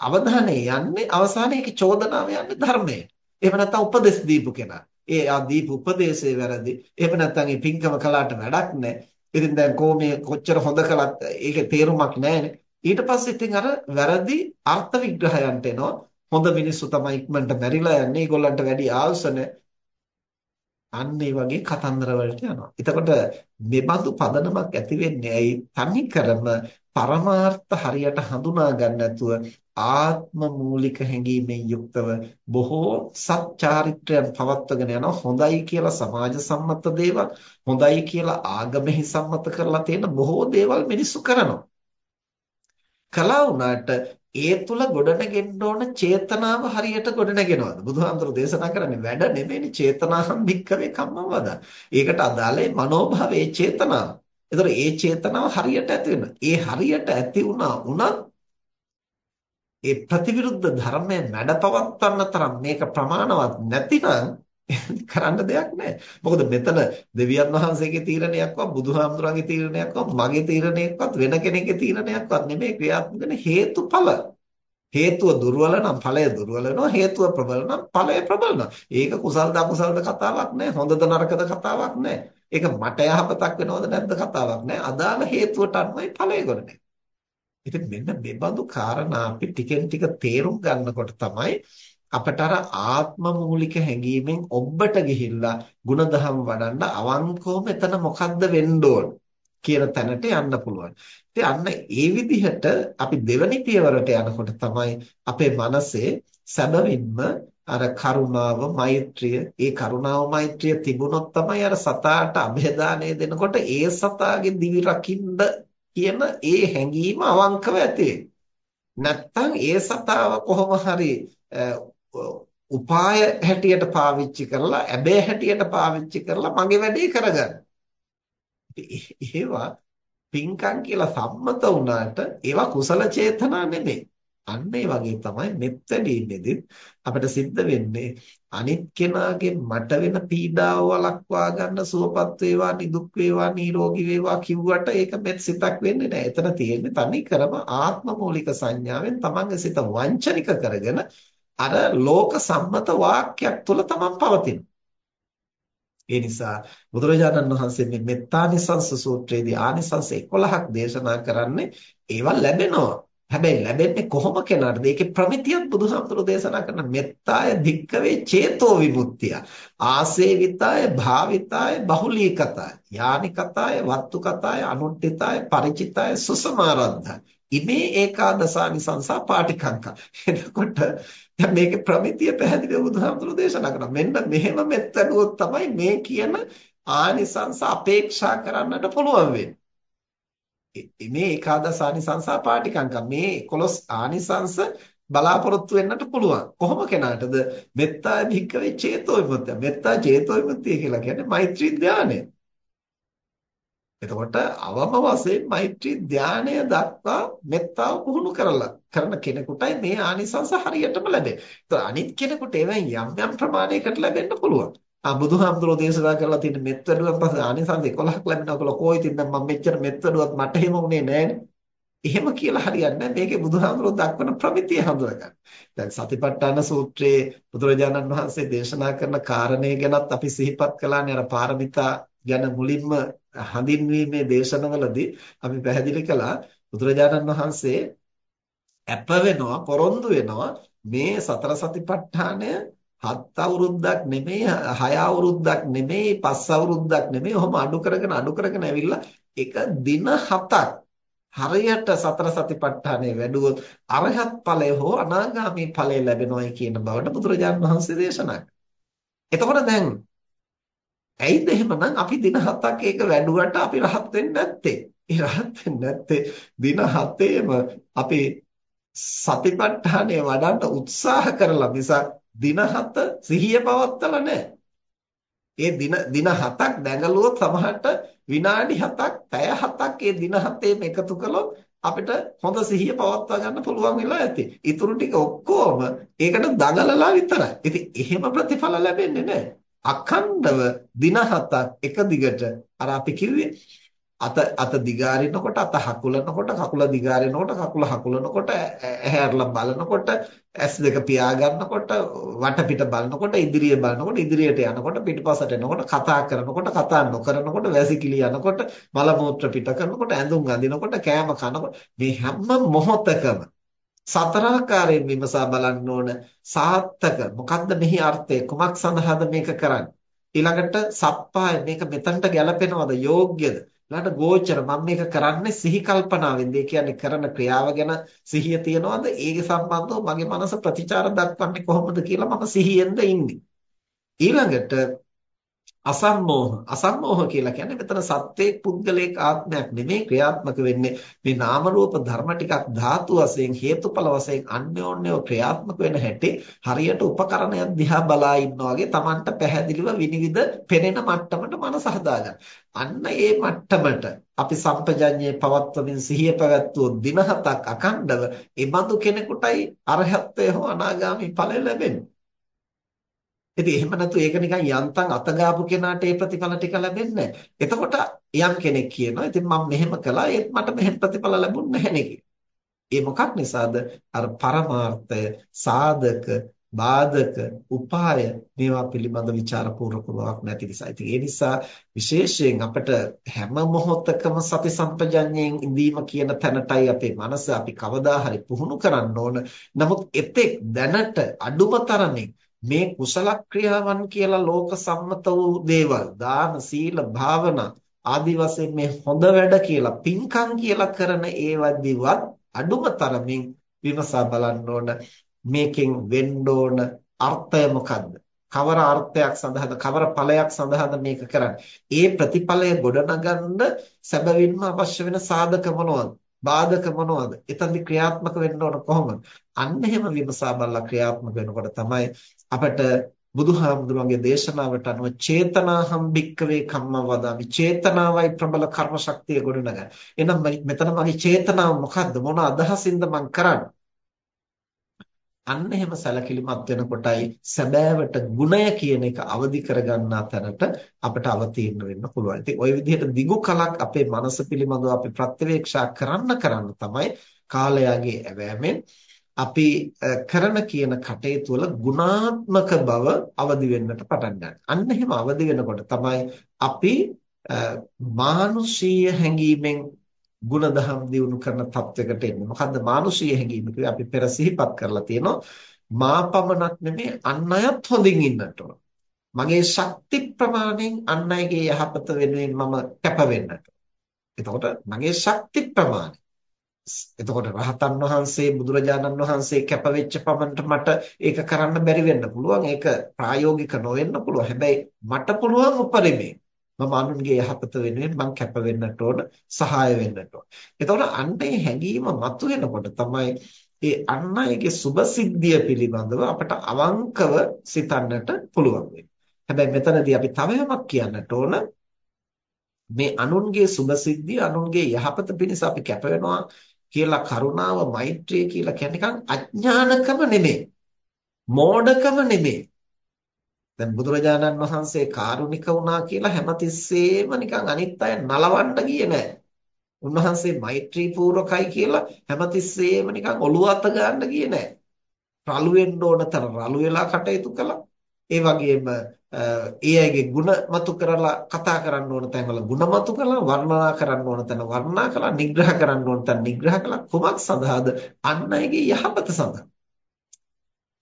අවධානය යන්නේ අවසානයේ ඒකේ චෝදනාව යන්නේ ධර්මයේ. එහෙම නැත්නම් උපදෙස් දීපු කෙනා. ඒ ආ දීපු උපදේශය වැරදි. එහෙම නැත්නම් ඒ පින්කම කළාට වැඩක් නැහැ. ඉතින් දැන් කොහොමේ කොච්චර හොඳ කළත් ඒකේ තේරුමක් නැහැනේ ඊට පස්සේ ඉතින් අර වැරදි අර්ථ විග්‍රහයන්ට එනවා. හොඳ මිනිස්සු තමයි ඉක්මනට මැරිලා යන්නේ. ඒගොල්ලන්ට වැඩි ආයුෂ අන්න ඒ වගේ කතන්දර වලට යනවා. එතකොට මෙබඳු පදනමක් ඇති වෙන්නේ ඇයි? තනි කරම පරමාර්ථ හරියට හඳුනා ගන්න නැතුව ආත්ම මූලික හැඟීමෙන් යුක්තව බොහෝ සත්‍චාරිත්‍රයන් පවත්වගෙන යන හොඳයි කියලා සමාජ සම්මත දේවල් හොඳයි කියලා ආගමෙහි සම්මත කරලා තියෙන බොහෝ දේවල් මිනිස්සු කරනවා. කළා වුණාට ඒ තුල ගොඩනගෙන්න ඕන චේතනාව හරියට ගොඩනගෙනවද බුදුහාමුදුරු දේශනා කරන්නේ වැඩ නෙමෙයිනේ චේතනාහම් භික්කවේ කම්මං වදා. ඒකට අදාළේ මනෝභාවයේ චේතනාව. ඒතර ඒ චේතනාව හරියට ඇති ඒ හරියට ඇති වුණා උනත් ඒ ප්‍රතිවිරුද්ධ ධර්මයේ මැඩපවත්වන්න තරම් මේක ප්‍රමාණවත් නැතිනම් කරන්න දෙයක් නැහැ. මොකද මෙතන දෙවියන් වහන්සේගේ තීරණයක්වත් බුදුහාමුදුරන්ගේ තීරණයක්වත් මගේ තීරණයක්වත් වෙන කෙනෙක්ගේ තීරණයක්වත් නෙමෙයි ක්‍රියාත්මක වෙන හේතුඵල. හේතුව දුර්වල නම් ඵලය දුර්වල වෙනවා හේතුව ප්‍රබල නම් ඵලය ප්‍රබල වෙනවා. ඒක කුසල්ද අකුසල්ද කතාවක් නෑ හොඳද නරකද කතාවක් නෑ. ඒක මට යහපතක් වෙනවද නැද්ද කතාවක් නෑ. අදාළ හේතුවට අනුවයි ඵලය ගොඩනේ. ඉතින් මෙන්න මේ බඳු කාරණා අපි ටිකෙන් ටික තේරුම් ගන්නකොට තමයි අපට අර ආත්ම මූලික හැඟීමෙන් ඔබ්බට ගිහිල්ලා ಗುಣධම් වඩන්න අවංකව මෙතන මොකද්ද වෙන්න ඕන කියන තැනට යන්න පුළුවන්. ඉතින් අන්න ඒ විදිහට අපි දෙවනි පියවරට යනකොට තමයි අපේ මනසේ සැබවින්ම අර කරුණාව මෛත්‍රිය ඒ කරුණාව මෛත්‍රිය තිබුණොත් තමයි අර සතාට અභේදානය දෙනකොට ඒ සතාගේ දිවි රකින්න කියන ඒ හැඟීම අවංකව ඇති වෙන්නේ. නැත්තම් ඒ සතාව කොහොම හරි උපාය හැටියට පාවිච්චි කරලා ඇබෑ හැටියට පාවිච්චි කරලා මගේ වැඩේ කරගන්න. ඒවා පින්කම් කියලා සම්මත වුණාට ඒවා කුසල චේතනා නෙමෙයි. අන්න ඒ වගේ තමයි මෙත්තඩීමේදී අපිට සිද්ධ වෙන්නේ අනිත් කෙනාගේ මට වෙන පීඩාව වළක්වා ගන්න සුවපත් වේවා නිදුක් වේවා නිරෝගී වේවා කිව්වට ඒක මෙත් සිතක් වෙන්නේ නැහැ. එතන තියෙන්නේ තනි කරම ආත්ම මූලික සංඥාවෙන් තමන්ගේ සිත වංචනික කරගෙන අර ලෝක සම්මත වාක්‍යයක් තුල තමන් පවතිනවා. ඒ නිසා බුදුරජාණන් වහන්සේ මේ මෙත්තානිසංස සූත්‍රයේදී ආනිසංස 11ක් දේශනා කරන්නේ ඒවා ලැබෙනවා. හැබැයි ලැබෙන්නේ කොහොම කෙනාටද? ඒකේ ප්‍රමිතියක් බුදුහාමුදුරෝ දේශනා කරන මෙත්තාය ධික්කවේ චේතෝ විමුක්තිය. ආසේවිතාය භාවිතාය බහුලීකතාය. යානිකතාය වත්තුකතාය අනුට්ඨිතාය ಪರಿචිතාය සුසමාරද්ධ. ඉමේ ඒකාදසානි සංසා පාටිකංක. එතකොට දැන් මේකේ ප්‍රමිතිය පැහැදිලිව බුදුහාමුදුරෝ දේශනා කරනවා. මෙන්න මෙහෙම මෙත්තනුවොත් තමයි මේ කියන ආනිසංස අපේක්ෂා කරන්නට පුළුවන් වෙන්නේ. මේ ඒකාදස ආනිසංසා පාටිකංක මේ 11 ආනිසංස බලාපොරොත්තු වෙන්නට පුළුවන්. කොහොම කෙනාටද? මෙත්තා භික්කවේ චේතෝ විමුක්තිය. මෙත්තා චේතෝ විමුක්තිය කියලා කියන්නේ මෛත්‍රී ධානය. එතකොට අවම වශයෙන් මෛත්‍රී ධානය දක්වා මෙත්තාව පුහුණු කරලා කරන කෙනෙකුටයි මේ ආනිසංස හරියටම ලැබෙන්නේ. ඒත් අනිත් කෙනෙකුට ඒවෙන් යම් යම් ප්‍රමාණයකට ලැබෙන්න පුළුවන්. ආ බුදුහාමුදුරෝ දේශනා කරලා තියෙන මෙත් වැඩුවන් පස්සේ ආනිසංස 11ක් ලැබෙනවා කියලා කොයි තින්නම් මම මෙච්චර මෙත් වැඩුවත් මට එහෙම උනේ නෑනේ. එහෙම කියලා හරියන්නේ නැහැ. මේකේ බුදුහාමුදුරෝ දක්වන ප්‍රමිතිය හඳුනගන්න. දැන් සතිපට්ඨාන සූත්‍රයේ බුදුරජාණන් වහන්සේ දේශනා කරන කාරණේ ගැනත් අපි සිහිපත් කළානේ අර පාරමිතා ගැන මුලින්ම හඳින්වීමේ දේශනවලදී අපි පැහැදිලි කළා බුදුරජාණන් වහන්සේ අප වෙනවා පොරොන්දු වෙනවා මේ සතර සතිපට්ඨානය හත් අවුරුද්දක් නෙමෙයි හය අවුරුද්දක් නෙමෙයි පස් අවුරුද්දක් නෙමෙයි ඔහොම අඩු කරගෙන අඩු කරගෙන ඇවිල්ලා එක දින හතක් හරියට සතර සතිපට්ඨානය වැඩුවොත් අරහත් ඵලය හෝ අනාගාමී ඵලය ලැබෙනවායි කියන බවට බුදුරජාණන් වහන්සේ දේශනා එතකොට දැන් ඇයිද එහෙමනම් අපි දින හතක් ඒක වැඩුවට අපි රහත් වෙන්නේ නැත්තේ? ඒ රහත් වෙන්නේ නැත්තේ දින හතේම අපි සතිපට්ඨානය වඩන්න උත්සාහ කරලා මිසක් දින 7 සිහිය පවත්තලා නැහැ. ඒ දින දින 7ක් දැඟලුවොත් සමහරට විනාඩි 7ක් පැය 7ක් ඒ දින 7ේම එකතු කළොත් අපිට හොඳ සිහිය පවත්වා ගන්න පුළුවන් වෙලා ඇති. ඊටු ටික ඔක්කොම ඒකට දඟලලා විතරයි. ඉතින් එහෙම ප්‍රතිඵල ලැබෙන්නේ නැහැ. අඛණ්ඩව දින 7ක් එක දිගට. අර අපි කිව්වේ අත අත දිගාරිනකොට අත හකුලනකොට කකුල දිගාරිනකොට කකුල හකුලනකොට ඇහැරලා බලනකොට ඇස් දෙක පියා ගන්නකොට වටපිට බලනකොට ඉදිරිය බලනකොට ඉදිරියට යනකොට පිටපසට එනකොට කතා කරනකොට කතා නොකරනකොට වැසිකිලි යනකොට මල මූත්‍ර පිට කරනකොට ඇඳුම් අඳිනකොට කෑම කනකොට මේ හැම මොහොතකම සතරාකාරයෙන් විමසා බලන්න ඕන සාර්ථක. මොකද්ද මෙහි අර්ථය? කුමක් සඳහාද මේක කරන්නේ? ඊළඟට සප්පාය මේක මෙතනට ගැලපෙනවද? යෝග්‍යද? ඊළඟට ගෝචර මම මේක කරන්නේ සිහි කල්පනාවෙන්ද? ඒ කියන්නේ කරන ක්‍රියාව ගැන සිහිය තියනවාද? ඒක සම්බන්ධව මගේ මනස ප්‍රතිචාර දක්වන්නේ කොහොමද කියලා මම සිහියෙන්ද ඉන්නේ. ඊළඟට අසම්මෝහ අසම්මෝහ කියලා කියන්නේ මෙතන සත්‍යයේ පුද්ගලික ආත්මයක් නෙමෙයි ක්‍රියාත්මක වෙන්නේ මේ නාම රූප ධර්ම ටිකක් ධාතු වශයෙන් හේතුඵල වශයෙන් අන්‍යෝන්‍යව ක්‍රියාත්මක වෙන හැටි හරියට උපකරණයක් දිහා බලා ඉන්නා වගේ Tamanට පැහැදිලිව විනිවිද පෙනෙන මට්ටමට මනස හදාගන්න. අන්න ඒ මට්ටමට අපි සම්පජඤ්ඤේ පවත්වමින් සිහිය පැවැත්වුවොත් දින හතක් අකණ්ඩව ඒ බඳු කෙනෙකුටයි අරහත්ත්වය හෝ අනාගාමී ඵලය ලැබෙන්නේ. ඉතින් එහෙම නැතු ඒක නිකන් යන්තම් අතගාපු කෙනාට ඒ ප්‍රතිඵල ටික ලැබෙන්නේ එතකොට යම් කෙනෙක් කියනවා ඉතින් මම මෙහෙම කළා ඒත් මට මෙහෙම ප්‍රතිඵල ලැබුණ නැහැ ඒ මොකක් නිසාද අර පරමාර්ථය සාධක බාධක උපාය මේවා පිළිබඳ ਵਿਚාරපූර්වක බවක් නැති නිසා. ඉතින් ඒ නිසා විශේෂයෙන් අපිට හැම මොහොතකම සති සම්පජඤ්ඤයෙන් ඉඳීම කියන තැනටයි අපේ මනස අපි කවදා හරි පුහුණු කරන්න ඕන. නමුත් එතෙක් දැනට අඩුම තරමින් මේ කුසල ක්‍රියාවන් කියලා ලෝක සම්මත වූ දේවල් දාන සීල භාවනා ආදි වශයෙන් මේ හොඳ වැඩ කියලා පින්කම් කියලා කරන ඒවදිවත් අඩුම තරමින් විමසා බලන්න ඕන. මේකෙන් වෙන්න ඕන අර්ථය මොකද්ද? කවර අර්ථයක් සඳහාද? කවර ඵලයක් සඳහාද මේක කරන්නේ? ඒ ප්‍රතිඵලය ගොඩනගන්න සැබවින්ම අවශ්‍ය වෙන සාධක මොනවද? බාධක මොනවද? එතනදි ක්‍රියාත්මක වෙන්න ඕන කොහොමද? අන්න එහෙම විමසා බලලා ක්‍රියාත්මක වෙනකොට තමයි අපිට බුදුහාමුදුරන්ගේ දේශනාවට අනුව චේතනාහම් භික්කවේ කම්ම වදාමි චේතනාවයි ප්‍රබල කර්ම ශක්තිය ගොඩනගන. එහෙනම් මෙතන මගේ චේතනාව මොකද්ද? මොන අදහසින්ද මං කරන්නේ? අන්න එහෙම සැලකිලිමත් වෙනකොටයි සැබෑවට ගුණය කියන එක අවදි කරගන්නා තැනට අපිට අවතීර්ණ වෙන්න පුළුවන්. ඉතින් ওই විදිහට දිගු කලක් අපේ මනස පිළිබඳව අපි ප්‍රත්‍යවේක්ෂා කරන්න කරන්න තමයි කාලයගේ ඇවෑමෙන් අපි කරන කියන කටයුතු වල ගුණාත්මක බව අවදි වෙන්නට පටන් ගන්නවා. අන්න එහෙම අවදි වෙනකොට තමයි අපි මානුෂීය හැඟීමෙන් ගුණධම් දියුණු කරන තත්වයකට එන්නේ. මොකද්ද මානුෂීය හැඟීම කියන්නේ අපි පෙර සිහිපත් කරලා තියෙනවා. මා පමණක් නෙමෙයි අන් අයත් හොඳින් ඉන්නට ඕන. මගේ ශක්ති ප්‍රමාණයෙන් අන් අයගේ යහපත වෙනුවෙන් මම කැප වෙන්නට. එතකොට මගේ ශක්ති ප්‍රමාණය එතකොට රහතන් වහන්සේ බුදුරජාණන් වහන්සේ කැපවෙච්ච පමණට මට ඒක කරන්න බැරි වෙන්න පුළුවන්. ඒක ප්‍රායෝගික නොවෙන්න පුළුවන්. හැබැයි මට පුළුවන් උපරිමයෙන් මම අනුන්ගේ යහපත වෙනුවෙන් මම කැප වෙන්නට ඕන, සහාය වෙන්නට ඕන. එතකොට අන්නේ හැඟීම මතුවෙනකොට තමයි ඒ අන් අයගේ සුභසිද්ධිය පිළිබඳව අපට අවංකව සිතන්නට පුළුවන් වෙන්නේ. හැබැයි මෙතනදී අපි තව යමක් කියන්නට ඕන මේ අනුන්ගේ සුභසිද්ධිය අනුන්ගේ යහපත පිණිස අපි කැප වෙනවා කියලා කරුණාව මෛත්‍රිය කියලා කියන්නේ නිකන් අඥානකම නෙමෙයි. මෝඩකම නෙමෙයි. දැන් බුදුරජාණන් වහන්සේ කාරුණික වුණා කියලා හැමතිස්සෙම නිකන් අනිත් අය නලවන්න ගියේ නෑ. උන්වහන්සේ මෛත්‍රී පූර්වකයි කියලා හැමතිස්සෙම නිකන් ඔළුව අත ගන්න ගියේ නෑ. රළු වෙන්න ඕන තරම් රළු වෙලා කටයුතු කළා. ඒ වගේම ඒ අයගේ ಗುಣ මතු කරලා කතා කරන්න ඕන තැන්වල ಗುಣ මතු කරලා වර්ණනා කරන්න ඕන තැන වර්ණනා කළා නිග්‍රහ කරන්න ඕන තැන නිග්‍රහ කළා කුමක් සඳහාද අන් අයගේ යහපත සඳහා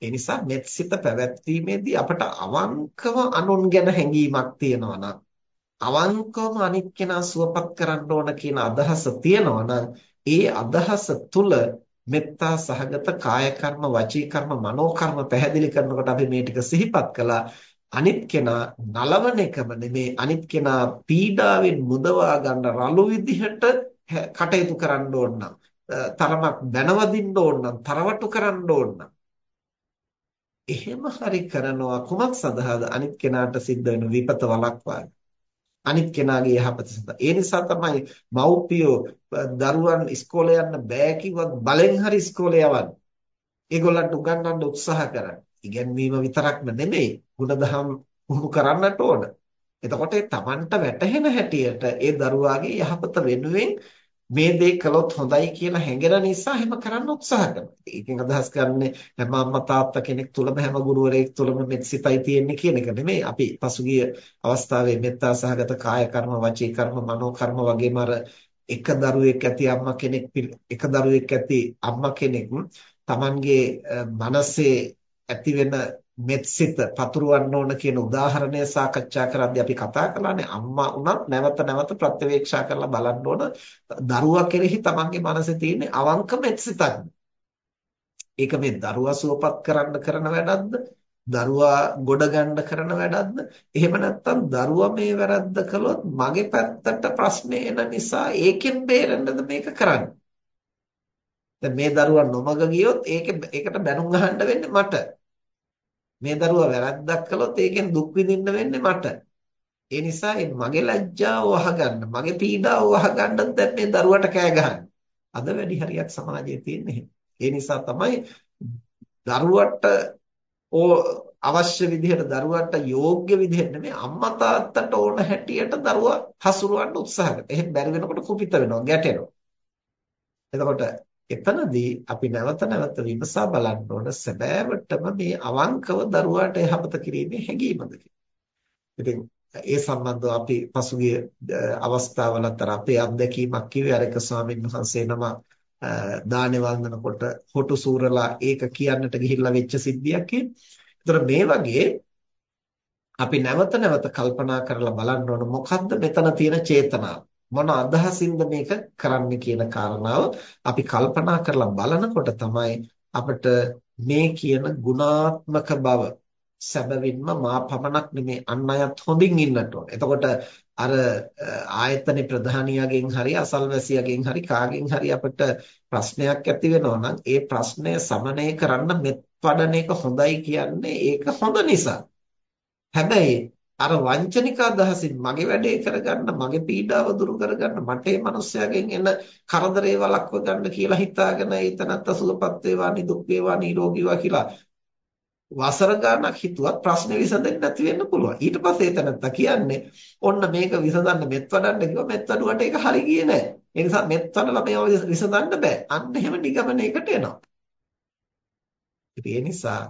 ඒ නිසා මෙත්සිත පැවැත්වීමේදී අපට අවංකව අනුන් ගැන හැඟීමක් තියෙනවා නම් අවංකවම අනිත් කෙනා සුවපත් කරන්න ඕන කියන අදහස තියෙනවා නම් ඒ අදහස තුල මෙත්තා සහගත කාය කර්ම වචී කර්ම මනෝ කර්ම පැහැදිලි කරනකොට අපි මේ ටික සිහිපත් කළා. අනිත් කෙනා නලවන එකම නෙමේ. අනිත් කෙනා පීඩාවෙන් මුදවා ගන්න රළු විදිහට කටයුතු කරන්න ඕන නම් තරමක් දැනවදින්න ඕන නම් තරවටු කරන්න ඕන නම් එහෙම හරි කරනවා කුමක් සඳහාද? අනිත් කෙනාට සිද්ධ වෙන විපත වළක්වා. අනිත් කෙනාගේ යහපත සඳහා. ඒ නිසා තමයි මව්පියෝ දරුවන් ඉස්කෝලේ යන්න බෑ කිව්වත් බලෙන් හරි ඉස්කෝලේ යවන්නේ. ඒගොල්ලන්ට උගන්වන්න උත්සාහ කරන්නේ. ඉගැන්වීම විතරක්ම නෙමෙයි. ಗುಣධම් පුහුණු කරන්නට ඕන. එතකොට ඒ Tamanට වැටහෙන හැටියට ඒ දරුවාගේ යහපත වෙනුවෙන් මේ දේ කළොත් හොඳයි කියලා හැඟෙන නිසා හැම කරන්න උත්සාහ කරනවා. ඒකෙන් අදහස් කරන්නේ හැම අම්මා තාත්තා කෙනෙක් තුලම හැම ගුරුවරයෙක් තුලම මෙත්සිතයි තියෙන්නේ කියන එක නෙමෙයි. අපි පසුගිය අවස්ථාවේ මෙත්තා සහගත කාය කර්ම, වචී කර්ම, මනෝ කර්ම වගේම අර එක දරුවෙක් ඇති අම්මා කෙනෙක් එක දරුවෙක් ඇති අම්මා කෙනෙක් Tamanගේ මනසේ ඇති වෙන මෙත්සිත පතුරවන්න ඕන කියන උදාහරණය සාකච්ඡා කරද්දී අපි කතා කළානේ අම්මා උනත් නැවත නැවත ප්‍රත්‍යවේක්ෂා කරලා බලන්න ඕන දරුවා කෙරෙහි තමන්ගේ මනසේ තියෙන අවංක මෙත්සිතක්. ඒක මේ දරුවා සුවපත් කරන්න කරන වැඩක්ද? දරුවා ගොඩ ගන්න කරන වැඩක්ද? එහෙම නැත්නම් දරුවා මේ වැරද්ද කළොත් මගේ පැත්තට ප්‍රශ්නේ එන නිසා ඒකෙන් බේරෙන්නද මේක කරන්නේ? දැන් මේ දරුවා නොමග ගියොත් ඒක ඒකට බැනුම් අහන්න වෙන්නේ මට. මේ දරුවා වැරද්දක් කළොත් ඒකෙන් දුක් විඳින්න වෙන්නේ මට. ඒ නිසා මගේ ලැජ්ජාව වහගන්න, මගේ පීඩාව වහගන්න දැන් මේ දරුවට කෑ ගහන්නේ. අද වැඩි හරියක් සමාජයේ තියෙන්නේ ඒ නිසා තමයි දරුවට අවශ්‍ය විදිහට දරුවට යෝග්‍ය විදිහට නෙමෙයි අම්මා තාත්තට ඕන හැටියට දරුවා හසුරවන්න උත්සාහ කරනවා. එහෙම බැරි වෙනකොට කුපිත වෙනවා, ගැටෙනවා. එතකොට එතනදී අපි නැවත නැවත විමසා බලන්න ඕන සැබෑවටම මේ අවංකව දරුවාට යහපත කිරීමේ හැඟීමද ඉතින් ඒ සම්බන්ධව අපි පසුගිය අවස්ථාවලත් අර අපේ අත්දැකීමක් කිව්වේ අර එක ස්වාමීන් වහන්සේ නම දානේ වන්දනකොට හොටු සූරලා ඒක කියන්නට ගිහිල්ලා වෙච්ච සිද්ධියක් ඒතර මේ වගේ අපි නැවත නැවත කල්පනා කරලා බලන්න ඕන මොකද්ද මෙතන තියෙන චේතනාව. මොන අදහසින්ද මේක කරන්නේ කියන කාරණාව අපි කල්පනා කරලා බලනකොට තමයි අපිට මේ කියන ගුණාත්මක බව සැබවින්ම මා පමණක් නෙමේ අන් අයත් හොඳින් ඉන්නට ඕන. එතකොට අර ආයතන ප්‍රධානියාගෙන් හරි අසල්වැසියාගෙන් හරි කාගෙන් හරි අපිට ප්‍රශ්නයක් ඇති වෙනවා නම් ඒ ප්‍රශ්නය සමනය කරන්න මෙත් වඩන එක හොඳයි කියන්නේ ඒක හොඳ නිසා. හැබැයි අර වංචනික අදහසින් මගේ වැඩේ කරගන්න මගේ පීඩාව දුරු කරගන්න මට මේ මිනිස්යාගෙන් එන කරදරේ වළක්ව ගන්න කියලා හිතාගෙන ඒතනත්ත සුවපත් වේවා නිදුක් වේවා නිරෝගී වේවා කියලා වසර ගාණක් හිතුවත් ප්‍රශ්නේ විසඳෙන්නේ නැති වෙන්න පුළුවන්. ඊට පස්සේ ඒතනත්ත කියන්නේ ඔන්න මේක විසඳන්න මෙත් වඩන්න කිව්වා මෙත් වඩුවට ඒක හරි ගියේ නැහැ ඒ නිසා මෙත් වඩලා මේව විසඳන්න බෑ. අන්න එහෙම නිගමනයකට එනවා. ඒ නිසා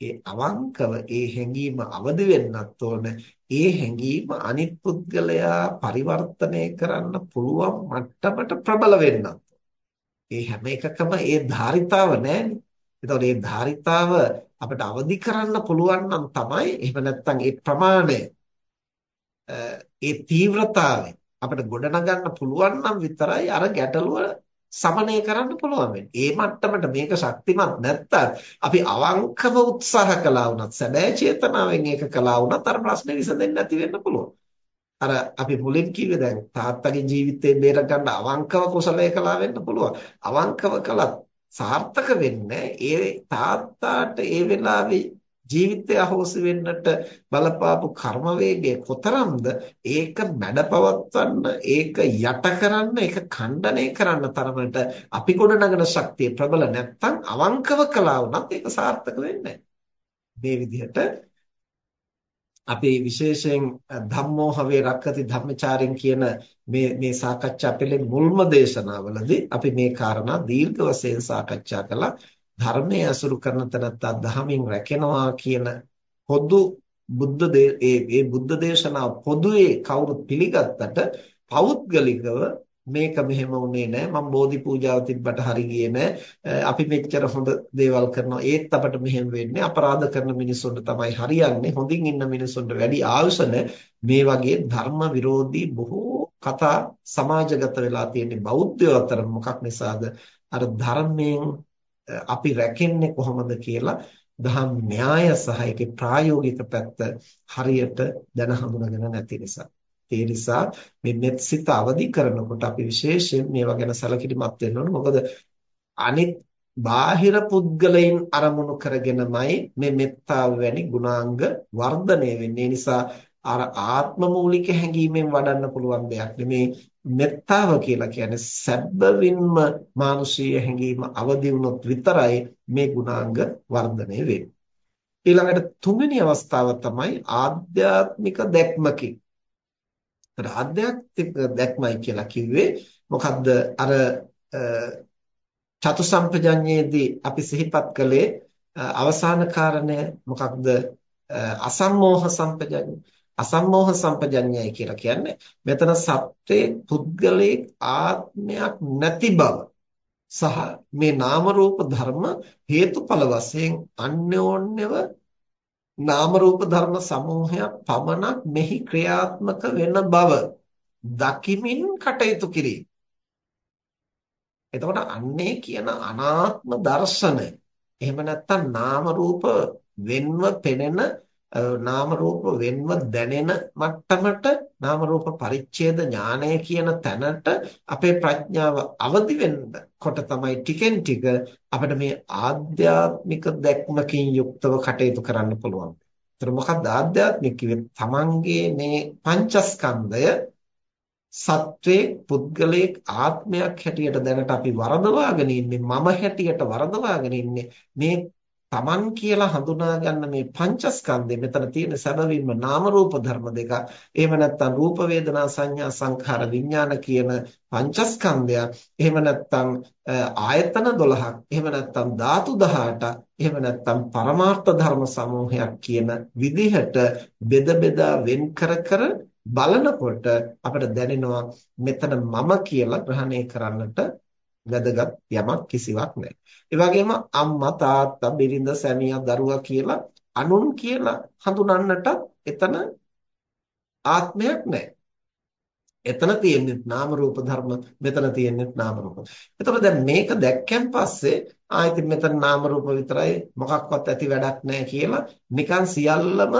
ඒ අවංකව ඒ හැඟීම අවදි වෙන්නත් ඕන. ඒ හැඟීම අනිත් පුද්ගලයා පරිවර්තනය කරන්න පුළුවන් මට්ටමට ප්‍රබල වෙන්නත්. ඒ හැම එකකම ඒ ධාරිතාව නැහැනේ. එතකොට මේ ධාරිතාව අපිට අවදි කරන්න පුළුවන් නම් තමයි එහෙම නැත්නම් ඒ ප්‍රමාණය ඒ තීව්‍රතාවය අපිට ගොඩනගන්න පුළුවන් නම් විතරයි අර ගැටලුව සමනය කරන්න පුළුවන් වෙන්නේ. ඒ මට්ටමට මේක ශක්තිමත් නැත්තම් අපි අවංකව උත්සාහ කළා වුණත් සැබෑ චේතනාවෙන් ඒක කළා වුණත් අර ප්‍රශ්නේ විසඳෙන්නේ නැති වෙන්න පුළුවන්. අර අපි මුලින් කිව්වේ දැන් තාත්තගේ ජීවිතේ බේර ගන්න අවංකව කුසලයේ කළා වෙන්න පුළුවන්. අවංකව කළත් සාර්ථක වෙන්නේ ඒ තාත්තාට ඒ වෙලාවේ ජීවිතය අහෝසි වෙන්නට බලපාපු කර්ම වේගය කොතරම්ද? ඒක මැඩපවත්වන්න ඒක යට කරන්න ඒක ඛණ්ඩණය කරන්න තරමට අපි ගොඩනගන ශක්තිය ප්‍රබල නැත්නම් අවංකව කළා වුණත් ඒක සාර්ථක වෙන්නේ මේ විදිහට අපි විශේෂයෙන් ධම්මෝහවේ රක්කති ධම්මචාරින් කියන මේ මේ සාකච්ඡා පෙළේ මුල්ම දේශනාවලදී අපි මේ කාරණා දීර්ඝ වශයෙන් සාකච්ඡා කළා. ධර්මයේ අසුරු කරන තැනත්තා දහමින් රැකෙනවා කියන පොදු බුද්ධ ඒ ඒ බුද්ධ දේශනාව පොදුවේ කවුරුත් පිළිගත්තට පෞද්ගලිකව මේක මෙහෙම වුණේ නෑ. මම බෝධි පූජාව තිබ්බට හරි ගියේ නෑ. අපි මෙච්චර හොඳ දේවල් කරනවා. ඒත් අපට මෙහෙම වෙන්නේ. අපරාධ කරන මිනිස්සුන්ට තමයි හරියන්නේ. හොඳින් ඉන්න මිනිස්සුන්ට වැඩි ආයුෂ මේ වගේ ධර්ම විරෝධී බොහෝ කතා සමාජගත වෙලා තියෙන්නේ බෞද්ධයෝ අතර. මොකක් නිසාද? අර ධර්මයෙන් අපි රැකෙන්නේ කොහොමද කියලා දහම් න්‍යාය සහ ඒකේ ප්‍රායෝගික පැත්ත හරියට දැන හඳුනගෙන නැති නිසා. ඒ නිසා මේ මෙත්සිත අවදි කරනකොට අපි විශේෂයෙන් මේවා ගැන සැලකිලිමත් වෙන්න ඕනේ. මොකද අනිත් බාහිර පුද්ගලයන් අරමුණු කරගෙනමයි මේ මෙත්තාව වැනි ගුණාංග වර්ධනය වෙන්නේ. නිසා අර ආත්ම මූලික හැඟීමෙන් වඩන්න පුළුවන් දෙයක් නෙමේ. මෙත්තාව කියලා කියන්නේ සැබවින්ම මානුෂීය හැඟීම අවදි වුණොත් විතරයි මේ ගුණාංග වර්ධනය වෙන්නේ. ඊළඟට තුන්වෙනි අවස්ථාව තමයි ආධ්‍යාත්මික දැක්මකින් ඒතර ආධ්‍යාත්මික දැක්මයි කියලා කිව්වේ මොකද්ද? අර චතුසම්පජඤ්ඤයේදී අපි සිහිපත් කළේ අවසාන කාරණය මොකක්ද? අසම්මෝහ සම්පජඤ්ඤය. අසම්මෝහ සම්පජඤ්ඤයයි කියලා කියන්නේ මෙතන සත්‍යයේ පුද්ගලයේ ආත්මයක් නැති බව සහ මේ නාම රූප ධර්ම හේතුඵල වශයෙන් අන්‍යෝන්‍යව නාම රූප ධර්ම සමූහයක් පමණක් මෙහි ක්‍රියාත්මක වෙන බව දකිමින් කටයුතු කිරීම. එතකොට අන්නේ කියන අනාත්ම දර්ශනය. එහෙම නැත්නම් නාම රූප වෙන්ව පෙනෙන නාම රූප වෙන්ව දැනෙන මට්ටමට නාම රූප පරිච්ඡේද ඥානය කියන තැනට අපේ ප්‍රඥාව අවදි වෙනකොට තමයි ටිකෙන් ටික අපිට මේ ආධ්‍යාත්මික දැක්මකින් යුක්තව කටයුතු කරන්න පුළුවන්. ඒතර මොකක්ද ආධ්‍යාත්මික කිව්වේ? තමන්ගේ මේ පංචස්කන්ධය සත්වේ පුද්ගලයක ආත්මයක් හැටියට දැනට අපි වරදවාගෙන ඉන්නේ මම හැටියට වරදවාගෙන ඉන්නේ මේ තමන් කියලා හඳුනා ගන්න මේ පංචස්කන්ධය මෙතන තියෙන සැබවින්ම නාම රූප ධර්ම දෙක. එහෙම නැත්නම් රූප වේදනා සංඥා සංඛාර විඥාන කියන පංචස්කන්ධය. එහෙම නැත්නම් ආයතන 12ක්. එහෙම නැත්නම් ධාතු 18ක්. එහෙම නැත්නම් පරමාර්ථ ධර්ම සමූහයක් කියන විදිහට බෙද බෙදා වෙන් කර කර බලනකොට අපිට දැනෙනවා මෙතන මම කියලා ග්‍රහණය කරන්නට වැදගත් යමක් කිසිවක් නැහැ. ඒ වගේම අම්මා තාත්තා බිරිඳ සැමියා දරුවා කියලා අනුන් කියලා හඳුනන්නට එතන ආත්මයක් නැහැ. එතන තියෙන්නේ නාම රූප ධර්ම මෙතන තියෙන්නේ නාම රූප. එතකොට දැන් මේක දැක්කන් පස්සේ ආයෙත් මෙතන නාම රූප විතරයි මොකක්වත් ඇති වැඩක් නැහැ කියලා නිකන් සියල්ලම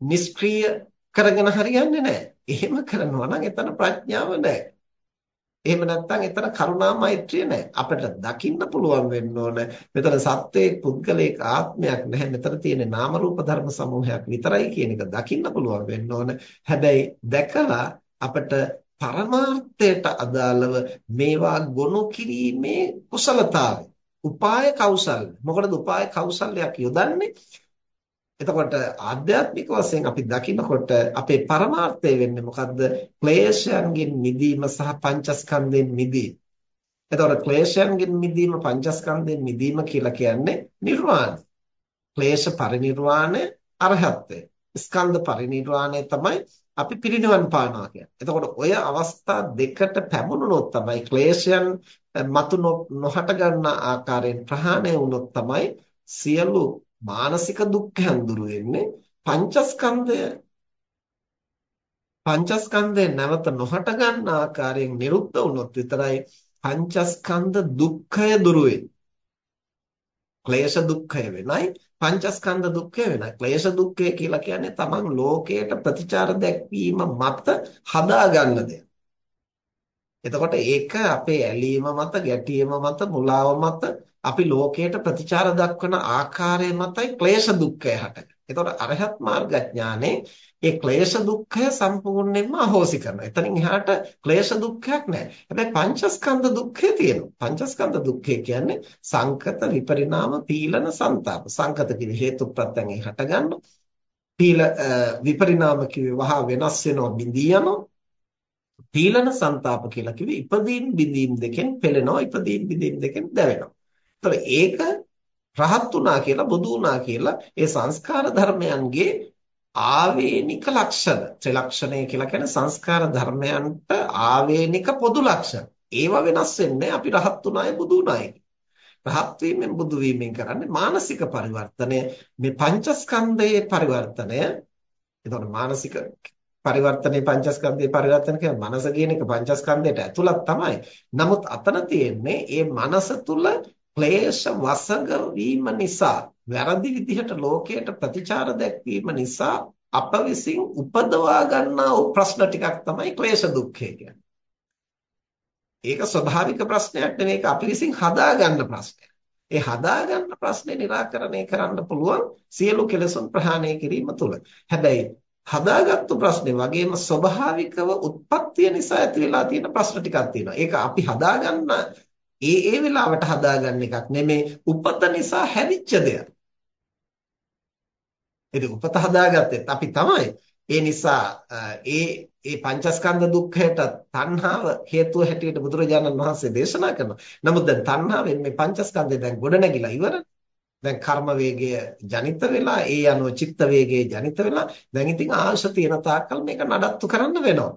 නිෂ්ක්‍රීය කරගෙන හරියන්නේ නැහැ. එහෙම කරනවා නම් එතන ප්‍රඥාව නැහැ. එහෙම නැත්නම් එතන කරුණා මෛත්‍රිය නැහැ. අපිට දකින්න පුළුවන් වෙන්න ඕන. මෙතන සත්වයේ පුද්ගලික ආත්මයක් නැහැ. මෙතන තියෙන නාම රූප ධර්ම සමූහයක් විතරයි කියන එක දකින්න පුළුවන් වෙන්න ඕන. හැබැයි දැකලා අපිට පරමාර්ථයට අදාළව මේවා ගොනු කිරීමේ කුසලතාවය උපාය කෞශල්‍ය මොකටද උපාය කෞශල්‍යයක් යොදන්නේ එතකොට ආධ්‍යාත්මික වශයෙන් අපි දකිනකොට අපේ පරමාර්ථය වෙන්නේ මොකද්ද? ක්ලේශයන්ගෙන් මිදීම සහ පංචස්කන්ධයෙන් මිදීම. එතකොට ක්ලේශයන්ගෙන් මිදීම පංචස්කන්ධයෙන් මිදීම කියලා කියන්නේ නිර්වාණය. ක්ලේශ පරිනිර්වාණය අරහත්ත්වය. ස්කන්ධ පරිනිර්වාණය තමයි අපි පිරිනිවන් පානවා කියන්නේ. එතකොට ඔය අවස්ථා දෙකට පැමුණුනොත් තමයි ක්ලේශයන් මතු නොහට ගන්න ආකාරයෙන් ප්‍රහාණය වුණොත් තමයි සියලු මානසික දුක්ඛයන් දුරු වෙන්නේ. පංචස්කන්ධය පංචස්කන්ධය නැවත නොහට ගන්න ආකාරයෙන් නිරුද්ධ වුණොත් විතරයි පංචස්කන්ධ දුක්ඛය දුරු වෙන්නේ. ක්ලේශ දුක්ඛය වෙනයි පංචස්කන්ධ දුක්ඛය වෙනයි. ක්ලේශ දුක්ඛය කියලා කියන්නේ තමන් ලෝකයට ප්‍රතිචාර දැක්වීම මත හදාගන්න දෙයක්. එතකොට ඒක අපේ ඇලීම මත, ගැටීම මත, මුලාව මත අපි ලෝකයට ප්‍රතිචාර දක්වන ආකාරය මතයි ක්ලේශ දුක්ඛය හටගන්නේ. ඒතකොට අරහත් මාර්ගඥානේ ඒ ක්ලේශ දුක්ඛය සම්පූර්ණයෙන්ම අහෝසි කරනවා. එතනින් එහාට ක්ලේශ දුක්ඛයක් නැහැ. හැබැයි පංචස්කන්ධ දුක්ඛය තියෙනවා. පංචස්කන්ධ දුක්ඛය කියන්නේ සංකත විපරිණාම පීලන ਸੰతాප. සංකත කිවි හේතුප්‍රත්‍යයෙන් හටගන්නවා. පීල විපරිණාම කිවි වහා වෙනස් වෙනවා බිඳී යනවා. පීලන ਸੰతాප කියලා කිව්වේ ඉපදීම් බිඳීම් දෙකෙන් පෙළෙනවා ඉපදීම් බිඳීම් දෙකෙන් දැවෙනවා ඒක රහත් වුණා කියලා බුදු වුණා කියලා ඒ සංස්කාර ධර්මයන්ගේ ආවේනික ලක්ෂණ ත්‍රිලක්ෂණය කියලා කියන්නේ සංස්කාර ධර්මයන්ට ආවේනික පොදු ලක්ෂණ. ඒවා වෙනස් වෙන්නේ අපි රහත් උනාය බුදු උනාය. රහත් වීමෙන් බුදු වීමෙන් කරන්නේ මානසික පරිවර්තනය. මේ පංචස්කන්ධයේ පරිවර්තනය. එතකොට මානසික පරිවර්තනයේ පංචස්කන්ධයේ පරිවර්තන කියන්නේ මනස කියන එක පංචස්කන්ධයට ඇතුළත් තමයි. නමුත් අතන තියෙන්නේ මේ මනස තුල ක්ලේශ වසඟ වීම නිසා වැරදි විදිහට ලෝකයට ප්‍රතිචාර දැක්වීම නිසා අප විසින් උපදවා ගන්නා වූ ප්‍රශ්න ටිකක් තමයි ක්ලේශ දුක්ඛය කියන්නේ. ඒක ස්වභාවික ප්‍රශ්නයක් නෙවෙයි ඒක අපි විසින් හදාගන්න ප්‍රශ්නයක්. ඒ හදාගන්න ප්‍රශ්නේ निराකරණය කරන්න පුළුවන් සියලු කෙලෙසුන් ප්‍රහාණය කිරීම තුළ. හැබැයි හදාගත්තු ප්‍රශ්නේ වගේම ස්වභාවිකව උත්පත්තිය නිසා ඇති වෙලා තියෙන ප්‍රශ්න ටිකක් තියෙනවා. ඒක අපි හදාගන්න ඒ ඒ වෙලාවට හදාගන්න එකක් නෙමෙයි උපත නිසා හැදිච්ච දෙයක්. ඉතින් උපත හදාගත්තෙත් අපි තමයි. ඒ නිසා ඒ ඒ පංචස්කන්ධ දුක්ඛයට තණ්හාව හේතුව හැටියට බුදුරජාණන් වහන්සේ දේශනා කරනවා. නමුත් දැන් තණ්හාවෙන් මේ පංචස්කන්ධය දැන් ගොඩනැගිලා ඉවරයි. දැන් කර්ම වේගය ජනිත වෙලා ඒ අනුව චිත්ත වේගය ජනිත වෙලා දැන් ඉතින් ආශ තියෙන තාක්කල් මේක නඩත්තු කරන්න වෙනවා.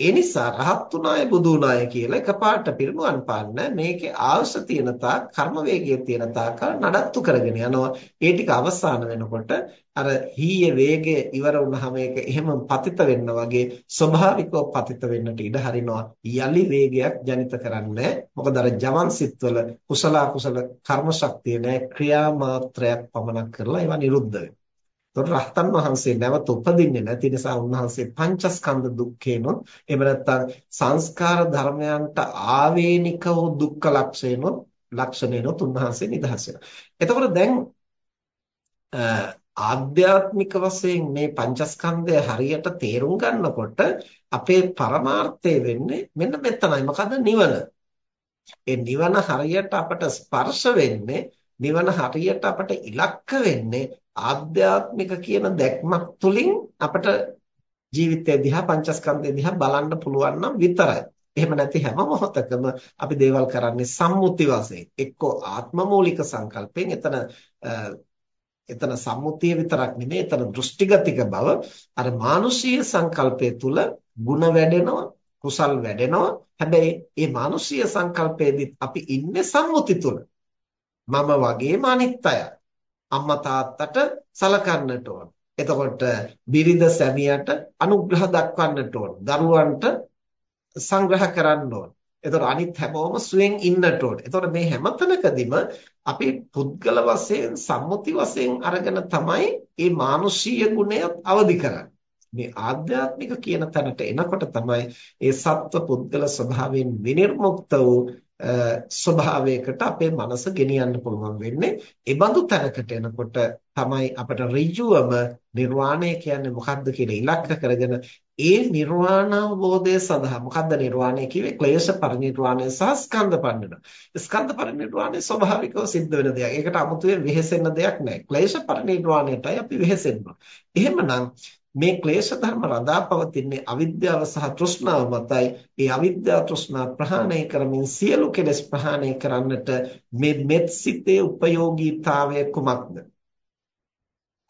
ඒ නිසා රහත් උනාය බුදු උනාය කියලා එකපාරට පිරිනුවන් පාන්න මේකේ ආවශ්‍ය තියෙන තාක් කර්ම වේගය තියෙන තාක් නඩත්තු කරගෙන යනවා. ඒ ටික අවසාන වෙනකොට අර හීයේ වේගය ඉවර වුණාම ඒක එහෙම පතිත වෙන්න වගේ ස්වභාවිකව පතිත වෙන්නට ඉඩ හරිනවා. යලි වේගයක් ජනිත කරන්නේ. මොකද අර ජවන් සිත්වල කුසල කුසල කර්ම ශක්තිය නැහැ ක්‍රියා මාත්‍රයක් පමණක් කරලා ඒවා නිරුද්ධ වෙනවා. එතකොට රහතන් වහන්සේ නැවත උපදින්නේ නැති නිසා උන්වහන්සේ පංචස්කන්ධ දුක්ඛේනොත් එහෙම නැත්නම් සංස්කාර ධර්මයන්ට ආවේනික වූ දුක්ඛ ලක්ෂණයනොත් ලක්ෂණයනොත් උන්වහන්සේ නිදහස් වෙනවා. එතකොට දැන් ආධ්‍යාත්මික වශයෙන් මේ පංචස්කන්ධය හරියට තේරුම් ගන්නකොට අපේ පරමාර්ථය වෙන්නේ මෙන්න මෙතනයි. මොකද නිවන. ඒ නිවන හරියට අපට ස්පර්ශ වෙන්නේ නිවන හරියට අපට ඉලක්ක වෙන්නේ ආධ්‍යාත්මික කියන දැක්මක් තුලින් අපට ජීවිතය දිහා පංචස්කන්ධය දිහා බලන්න පුළුවන් නම් විතරයි. එහෙම නැති හැම මොහොතකම අපි දේවල් කරන්නේ සම්මුති වශයෙන්. එක්කෝ ආත්මමූලික සංකල්පෙන් එතන එතන සම්මුතිය විතරක් නෙමෙයි එතන දෘෂ්ටිගතික බව අර මානුෂීය සංකල්පය තුල ಗುಣ වැඩෙනවා කුසල් වැඩෙනවා හැබැයි මේ මානුෂීය සංකල්පයේදීත් අපි ඉන්නේ සම්මුති තුල මම වගේම අනිත් අය අම්මා තාත්තට සලකන්නට ඕන. එතකොට බිරිඳ සැමියාට අනුග්‍රහ දක්වන්නට ඕන. දරුවන්ට සංග්‍රහ කරන්න ඕන. එතකොට අනිත් හැමෝම සුවෙන් ඉන්නට ඕන. එතකොට මේ හැමතැනකදීම අපි පුද්ගල වශයෙන් සම්මුති වශයෙන් අරගෙන තමයි මේ මානුෂීය ගුණය අවදි කරන්නේ. මේ ආධ්‍යාත්මික කියන තැනට එනකොට තමයි ඒ සත්ව පුද්ගල ස්වභාවයෙන් විනිර්මුක්ත වූ ස්වභාවයකට අපේ මනස ගෙනියන්න පුළුවන් වෙන්නේ. ඒ බඳු තැනකට එනකොට තමයි අපට ඍජුවම නිර්වාණය කියන්නේ මොකක්ද කියලා ඉලක්ක කරගෙන ඒ නිර්වාණ අවබෝධය සඳහා මොකද්ද නිර්වාණය කිව්වේ ක්ලේශ පරිනිර්වාණය සහ ස්කන්ධ පරිනිර්වාණය. ස්කන්ධ පරිනිර්වාණය ස්වභාවිකව සිද්ධ වෙන දෙයක්. ඒකට 아무තුවේ වෙහෙසෙන්න දෙයක් නැහැ. ක්ලේශ පරිනිර්වාණයටයි අපි වෙහෙසෙන්න. එහෙමනම් මේ ක්ලේශ ධර්ම රඳා පවතින්නේ අවිද්‍යාව සහ තෘෂ්ණාව මතයි. ඒ අවිද්‍යාව තෘෂ්ණා ප්‍රහාණය කරමින් සියලු කෙලෙස් ප්‍රහාණය කරන්නට මේ මෙත්සිතේ උපයෝගීතාවය කුමක්ද?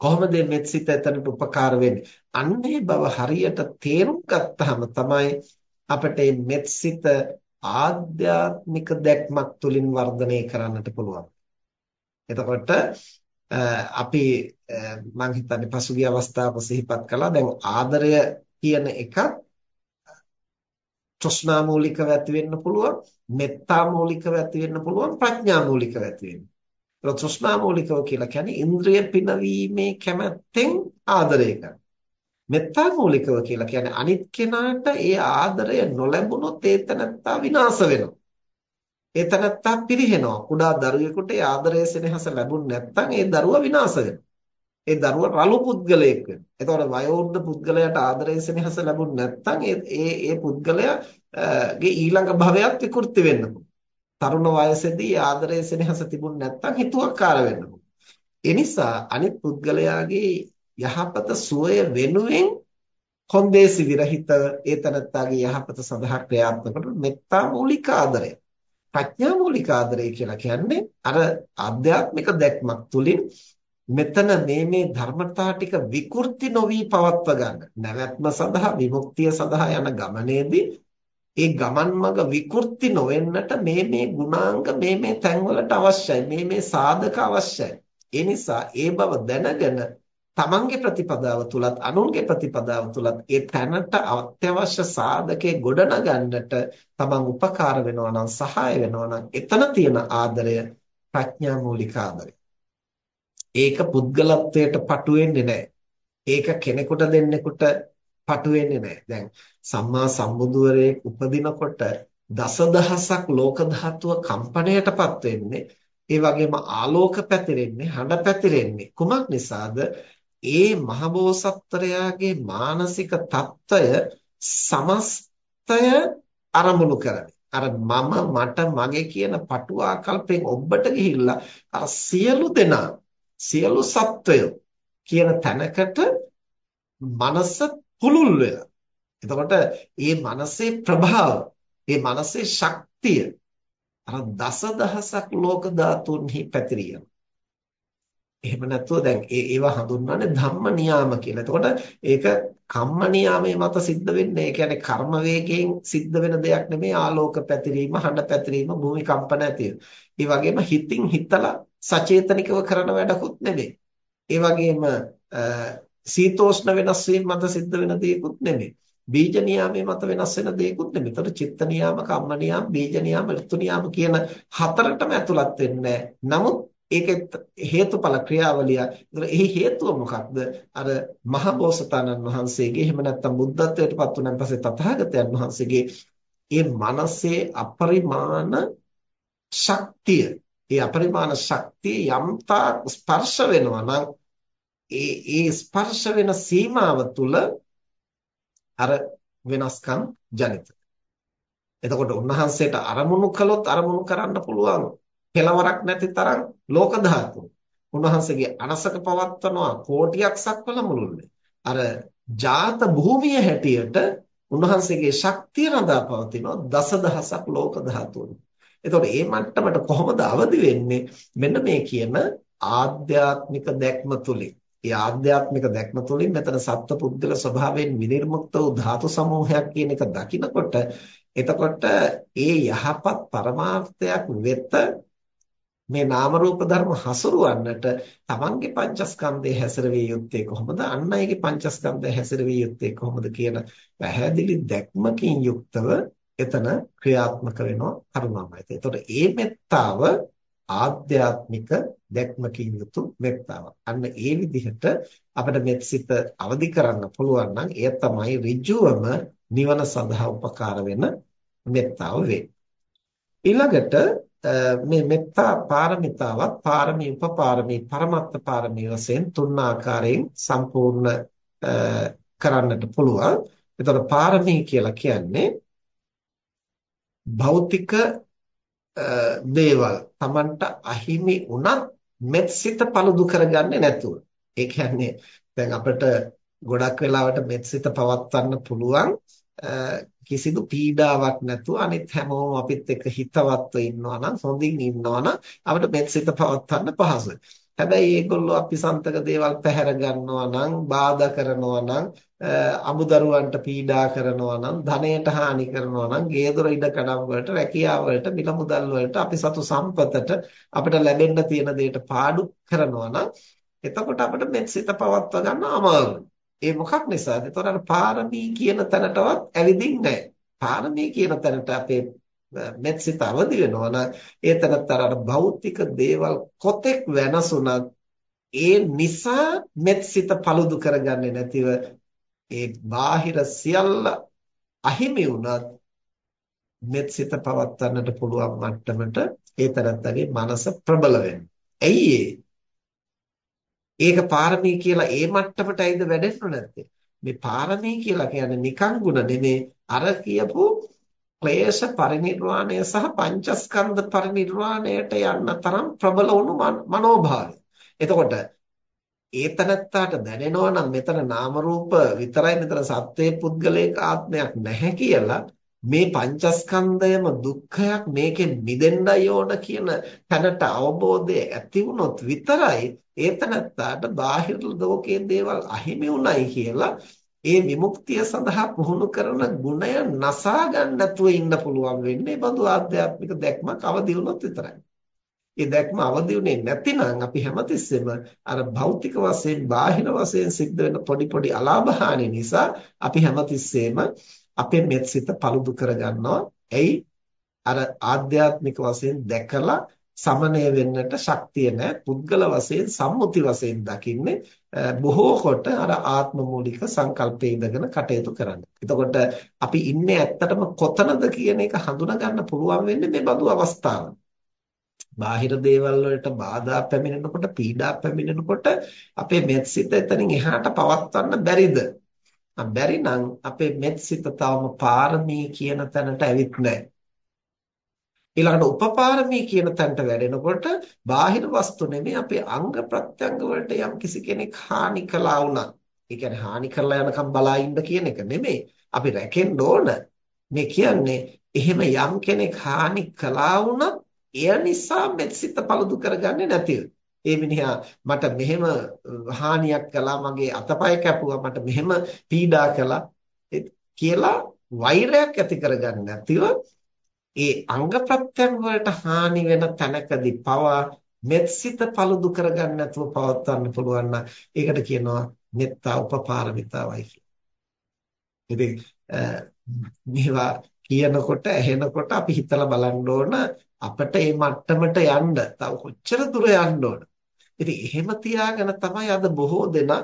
කොහොමද මෙත්සිත එතනට උපකාර වෙන්නේ? අන්නේ බව හරියට තේරුම් ගත්තාම තමයි අපිට මේ මෙත්සිත ආධ්‍යාත්මික දැක්මක් තුලින් වර්ධනය කරන්නට පුළුවන්. එතකොට අපි මම හිතන්නේ පසුගිය අවස්ථාවක සිහිපත් කළා දැන් ආදරය කියන එකත් තෘෂ්ණා මූලිකව ඇති වෙන්න පුළුවන් මෙත්තා මූලිකව ඇති වෙන්න පුළුවන් ප්‍රඥා මූලිකව ඇති වෙන්න. ඒක තෘෂ්ණා මූලිකව කියලා කියන්නේ ඉන්ද්‍රිය පිනවීමේ කැමැත්තෙන් ආදරය කරන. මෙත්තා මූලිකව කියලා කියන්නේ අනිත් කෙනාට ඒ ආදරය නොලැබුණොත් ඒ තනත්තා විනාශ වෙනවා. ඒ තනත්තා පිරිහෙනවා. කුඩා දරුවෙකුට ඒ ආදරය සෙනෙහස ලැබුණ නැත්නම් ඒ දරුවා විනාශ වෙනවා. ඒ දරුවා රළු පුද්ගලයෙක් වෙනවා. එතකොට වයෝවෘද්ධ පුද්ගලයාට ආදරය සෙනෙහස ලැබුණ නැත්නම් ඒ ඒ ඒ පුද්ගලයාගේ ඊළඟ භවයක් විකෘති වෙන්න තරුණ වයසේදී ආදරය සෙනෙහස තිබුණ නැත්නම් හිතුවක්කාර වෙන්න ඒ නිසා අනිත් පුද්ගලයාගේ යහපත සුවය වෙනුවෙන් කොන්දේසි විරහිත ඒ තනත්තාගේ යහපත සඳහා ක්‍රියාත්මක කරන මෙත්තා මූලික ආදරය. ප්‍රඥා මූලික ආදරය කියලා කියන්නේ අර ආධ්‍යාත්මික දැක්මක් තුලින් මෙතන මේ මේ ධර්මතා ටික විකෘති නොවි පවත්ව ගන්න. නැවැත්ම සඳහා විමුක්තිය සඳහා යන ගමනේදී ඒ ගමන් මඟ විකෘති නොවෙන්නට මේ මේ ගුණාංග මේ මේ තැන්වලට අවශ්‍යයි. මේ මේ සාධක අවශ්‍යයි. ඒ නිසා ඒ බව දැනගෙන තමන්ගේ ප්‍රතිපදාව තුලත් අනුන්ගේ ප්‍රතිපදාව තුලත් ඒ තැනට අත්‍යවශ්‍ය සාධකේ ගොඩනගන්නට තමන් උපකාර වෙනවා නම් සහාය වෙනවා නම් එතන තියෙන ආදරය ප්‍රඥා මූලික ආදරය. ඒක පුද්ගලත්වයට පටු වෙන්නේ නැහැ. ඒක කෙනෙකුට දෙන්නෙකුට පටු වෙන්නේ නැහැ. දැන් සම්මා සම්බුදුවරේ උපදිනකොට දසදහසක් ලෝක ධාතුව කම්පණයටපත් වෙන්නේ ඒ වගේම ආලෝක පැතිරෙන්නේ හඬ පැතිරෙන්නේ කුමක් නිසාද ඒ මහබෝසත්තරයාගේ මානසික తত্ত্বය සමස්තය අරමුණු කරමි. අර මම මට මගේ කියන පටුආකල්පෙන් ඔබට ගිහිල්ලා අර සියලු දෙනා සියලු සත්වය කියන තැනකට මනස පුළුල් වෙලා. එතකොට මේ මනසේ ප්‍රභාව, මේ මනසේ ශක්තිය අර දසදහසක් ලෝක ධාතුන්හි පැතිරියන. එහෙම නැත්නම් දැන් ඒ ඒවා හඳුන්වන්නේ ධම්ම නියාම කියලා. එතකොට ඒක කම්ම නියාමයේ මත සිද්ධ වෙන්නේ. ඒ කියන්නේ කර්ම වේගයෙන් සිද්ධ වෙන දෙයක් නෙමෙයි ආලෝක පැතිරීම, හඬ පැතිරීම, භූමි කම්පන ඇති ඒ වගේම හිතින් හිතලා සචේතනිකව කරන වැඩකුත් නෙමෙයි. ඒ වගේම සීතෝෂ්ණ වෙනස් වීම මත සිද්ධ වෙන දේකුත් නෙමෙයි. බීජ නියාමයේ මත වෙනස් වෙන දේකුත් නෙමෙයි. ඒතර චිත්ත නියාම, කම්ම නියාම, බීජ නියාම, ඍතු නියාම කියන හතරටම ඇතුළත් වෙන්නේ නමුත් ඒකෙත් හේතුඵල ක්‍රියාවලිය. ඒතර එහි හේතුව මොකක්ද? අර මහ බෝසතාණන් වහන්සේගේ එහෙම නැත්නම් බුද්ධත්වයට පත් වුණාන් පස්සේ තථාගතයන් වහන්සේගේ ඒ මනසේ අපරිමාණ ශක්තිය, ඒ අපරිමාණ ශක්තිය යම්තා ස්පර්ශ වෙනවා නම් ඒ ඒ ස්පර්ශ වෙන සීමාව තුල අර වෙනස්කම් ජනිත. එතකොට උන්වහන්සේට අරමුණු කළොත් අරමුණු කරන්න පුළුවන් කෙලවරක් නැති තරම් ලෝක ධාතු. උන්වහන්සේගේ අනසක පවත්වනවා කෝටියක් සක්වල මුළුල්ලේ. අර ජාත භූමිය හැටියට උන්වහන්සේගේ ශක්තිය රඳා පවතිනවා දසදහසක් ලෝක ධාතුන්. එතකොට මේ මට්ටමට කොහොමද අවදි වෙන්නේ? මෙන්න මේ කියන ආධ්‍යාත්මික දැක්ම තුලින්. ඒ ආධ්‍යාත්මික දැක්ම තුළින් මෙතන සත්පුද්ගල ස්වභාවයෙන් විනිර්මුක්ත වූ ධාතු සමූහයක් කියන එක දකිනකොට එතකොට ඒ යහපත් පරමාර්ථයක් වෙත මේ නාම රූප ධර්ම හසුරවන්නට තමන්ගේ පංචස්කන්ධය හැසිරවිය යුත්තේ කොහොමද අන් අයගේ පංචස්කන්ධය හැසිරවිය යුත්තේ කොහොමද කියන පැහැදිලි දැක්මකින් යුක්තව එතන ක්‍රියාත්මක වෙනවා කරුණාමයි. එතකොට ඒ මෙත්තාව ආධ්‍යාත්මික දැක්මකින් යුතු මෙත්තාවක්. අන්න ඒ විදිහට අපිට මෙත්සිත අවදි කරන්න පුළුවන් නම් එය තමයි ඍජුවම නිවන සඳහා උපකාර වෙන මෙත්තාව වෙන්නේ. ඊළඟට මේ මෙත්තා පාරමිතාවත් පාරමී උපපාරමී පරමත්ත පාරමී වශයෙන් තුන් ආකාරයෙන් සම්පූර්ණ කරන්නට පුළුවන්. එතකොට පාරමී කියලා කියන්නේ භෞතික දේවල් Tamanට අහිමි වුණත් මෙත්සිත paludu කරගන්නේ නැතුව. ඒ කියන්නේ දැන් අපිට ගොඩක් වෙලාවට මෙත්සිත පවත්වන්න පුළුවන් කිසිදු පීඩාවක් නැතුව අනිත් හැමෝම අපිත් එක්ක හිතවත්ව ඉන්නවා නම් හොඳින් ඉන්නවා නම් අපිට මෙත්සිත පවත්වන්න පහසුයි. හැබැයි ඒගොල්ලෝ අපිසන්තක දේවල් පැහැර ගන්නවා නම් බාධා කරනවා නම් අමුදරුවන්ට පීඩා කරනවා නම් ධනයට හානි කරනවා නම් ගේදොර ඉඩකඩම් වලට රැකියාව වලට මිල මුදල් වලට අපි සතු සම්පතට අපිට ලැබෙන්න තියෙන දේට පාඩු කරනවා නම් එතකොට අපිට මෙත්සිත පවත්වා ගන්න අමාරුයි. ඒ මොකක් නිසාද? එතකොට අර පාරමී කියන තැනටවත් ඇවිදින්නේ නැහැ. පාරමී කියන තැනට අපේ මෙත්සිත අවදි වෙනවා නම් ඒ තැනත් අර භෞතික දේවල් කොතෙක් වෙනසුණත් ඒ නිසා මෙත්සිත paludu කරගන්නේ නැතිව ඒ බාහිර සියල්ල අහිමි වුණත් මෙත්සිත පවත්වන්නට පුළුවන් මට්ටමට ඒ තරත්තගේ මනස ප්‍රබල වෙනවා. ඇයි ඒක පාරමී කියලා ඒ මට්ටමට ඇයිද වැඩෙන්න නැත්තේ? මේ පාරමී කියලා කියන්නේ නිකං ಗುಣ නෙමේ අර කියපු ක්ලේශ පරිනිර්වාණය සහ පංචස්කන්ධ පරිනිර්වාණයට යන්න තරම් ප්‍රබල වුණු මනෝභාවය. එතකොට ඒතනත්තාට දැනෙනවා නම් මෙතන නාම රූප විතරයි මෙතන සත්වයේ පුද්ගලික ආත්මයක් නැහැ කියලා මේ පංචස්කන්ධයම දුක්ඛයක් මේකෙන් මිදෙන්නයි ඕන කියන තැනට අවබෝධය ඇති වුණොත් විතරයි ඒතනත්තාට බාහිර ලෝකයේ දේවල් අහිමි උණයි කියලා ඒ විමුක්තිය සඳහා පුහුණු කරන ගුණය නසා ගන්න නැතුව ඉන්න පුළුවන් වෙන්නේ බඳු ආධ්‍යාත්මික දැක්මක් අවදි වුණොත් විතරයි. ඒ දැක්ම අවදි වෙන්නේ නැතිනම් අපි හැමතිස්සෙම අර භෞතික වශයෙන් බාහිර වශයෙන් සිද්ධ වෙන පොඩි පොඩි අලාභහානි නිසා අපි හැමතිස්සෙම අපේ මෙත්සිත paludu කරගන්නවා. එයි අර ආධ්‍යාත්මික වශයෙන් දැකලා සමනය වෙන්නට ශක්තිය නැහැ. පුද්ගල වශයෙන් සම්මුති වශයෙන් දකින්නේ බොහෝ කොට අර ආත්ම මූලික සංකල්පයේ ඉඳගෙන කටයුතු කරන්න. එතකොට අපි ඉන්නේ ඇත්තටම කොතනද කියන එක හඳුනා ගන්න පුළුවන් වෙන්නේ මේ බඳු අවස්ථාවක. බාහිර දේවල් වලට බාධා පැමිණෙනකොට පීඩා පැමිණෙනකොට අපේ මෙත්සිත එතනින් එහාට පවත්වන්න බැරිද? බැරි නම් අපේ මෙත්සිත තවම පාරමී කියන තැනට ඇවිත් නැහැ. ඊළඟට උපපාරමී කියන තැනට වැඩෙනකොට බාහිර වස්තු නෙමෙයි අපේ අංග ප්‍රත්‍යංග වලට යම් කිසි කෙනෙක් හානි කළා වුණා. ඒ කියන්නේ හානි කරලා යනකම් බලා ඉන්න කියන එක නෙමෙයි. අපි රැකෙන්න ඕන. මේ කියන්නේ එහෙම යම් කෙනෙක් හානි කළා වුණත් එය නිසා මෙත්සිත පළුදු කරගන්නේ නැතිව. ඒ මිනිහා මට මෙහෙම හානියක් කළා මගේ අතපය කැපුවා මට මෙහෙම පීඩා කළා කියලා වෛරයක් ඇති කරගන්නේ නැතිව ඒ අංග ප්‍රත්‍යංග වලට හානි වෙන තැනකදී පවා මෙත්සිත පළුදු කරගන්න නැතුව පවත්වන්න පුළුවන් නම් ඒකට කියනවා මෙත්තා උපපාරමිතාවයි කියලා. ඉතින් මේවා කියනකොට ඇහෙනකොට අපි හිතලා බලන්න ඕන අපිට මේ මට්ටමට යන්න තව කොච්චර දුර යන්න ඕන. ඉතින් එහෙම තියාගෙන තමයි අද බොහෝ දෙනා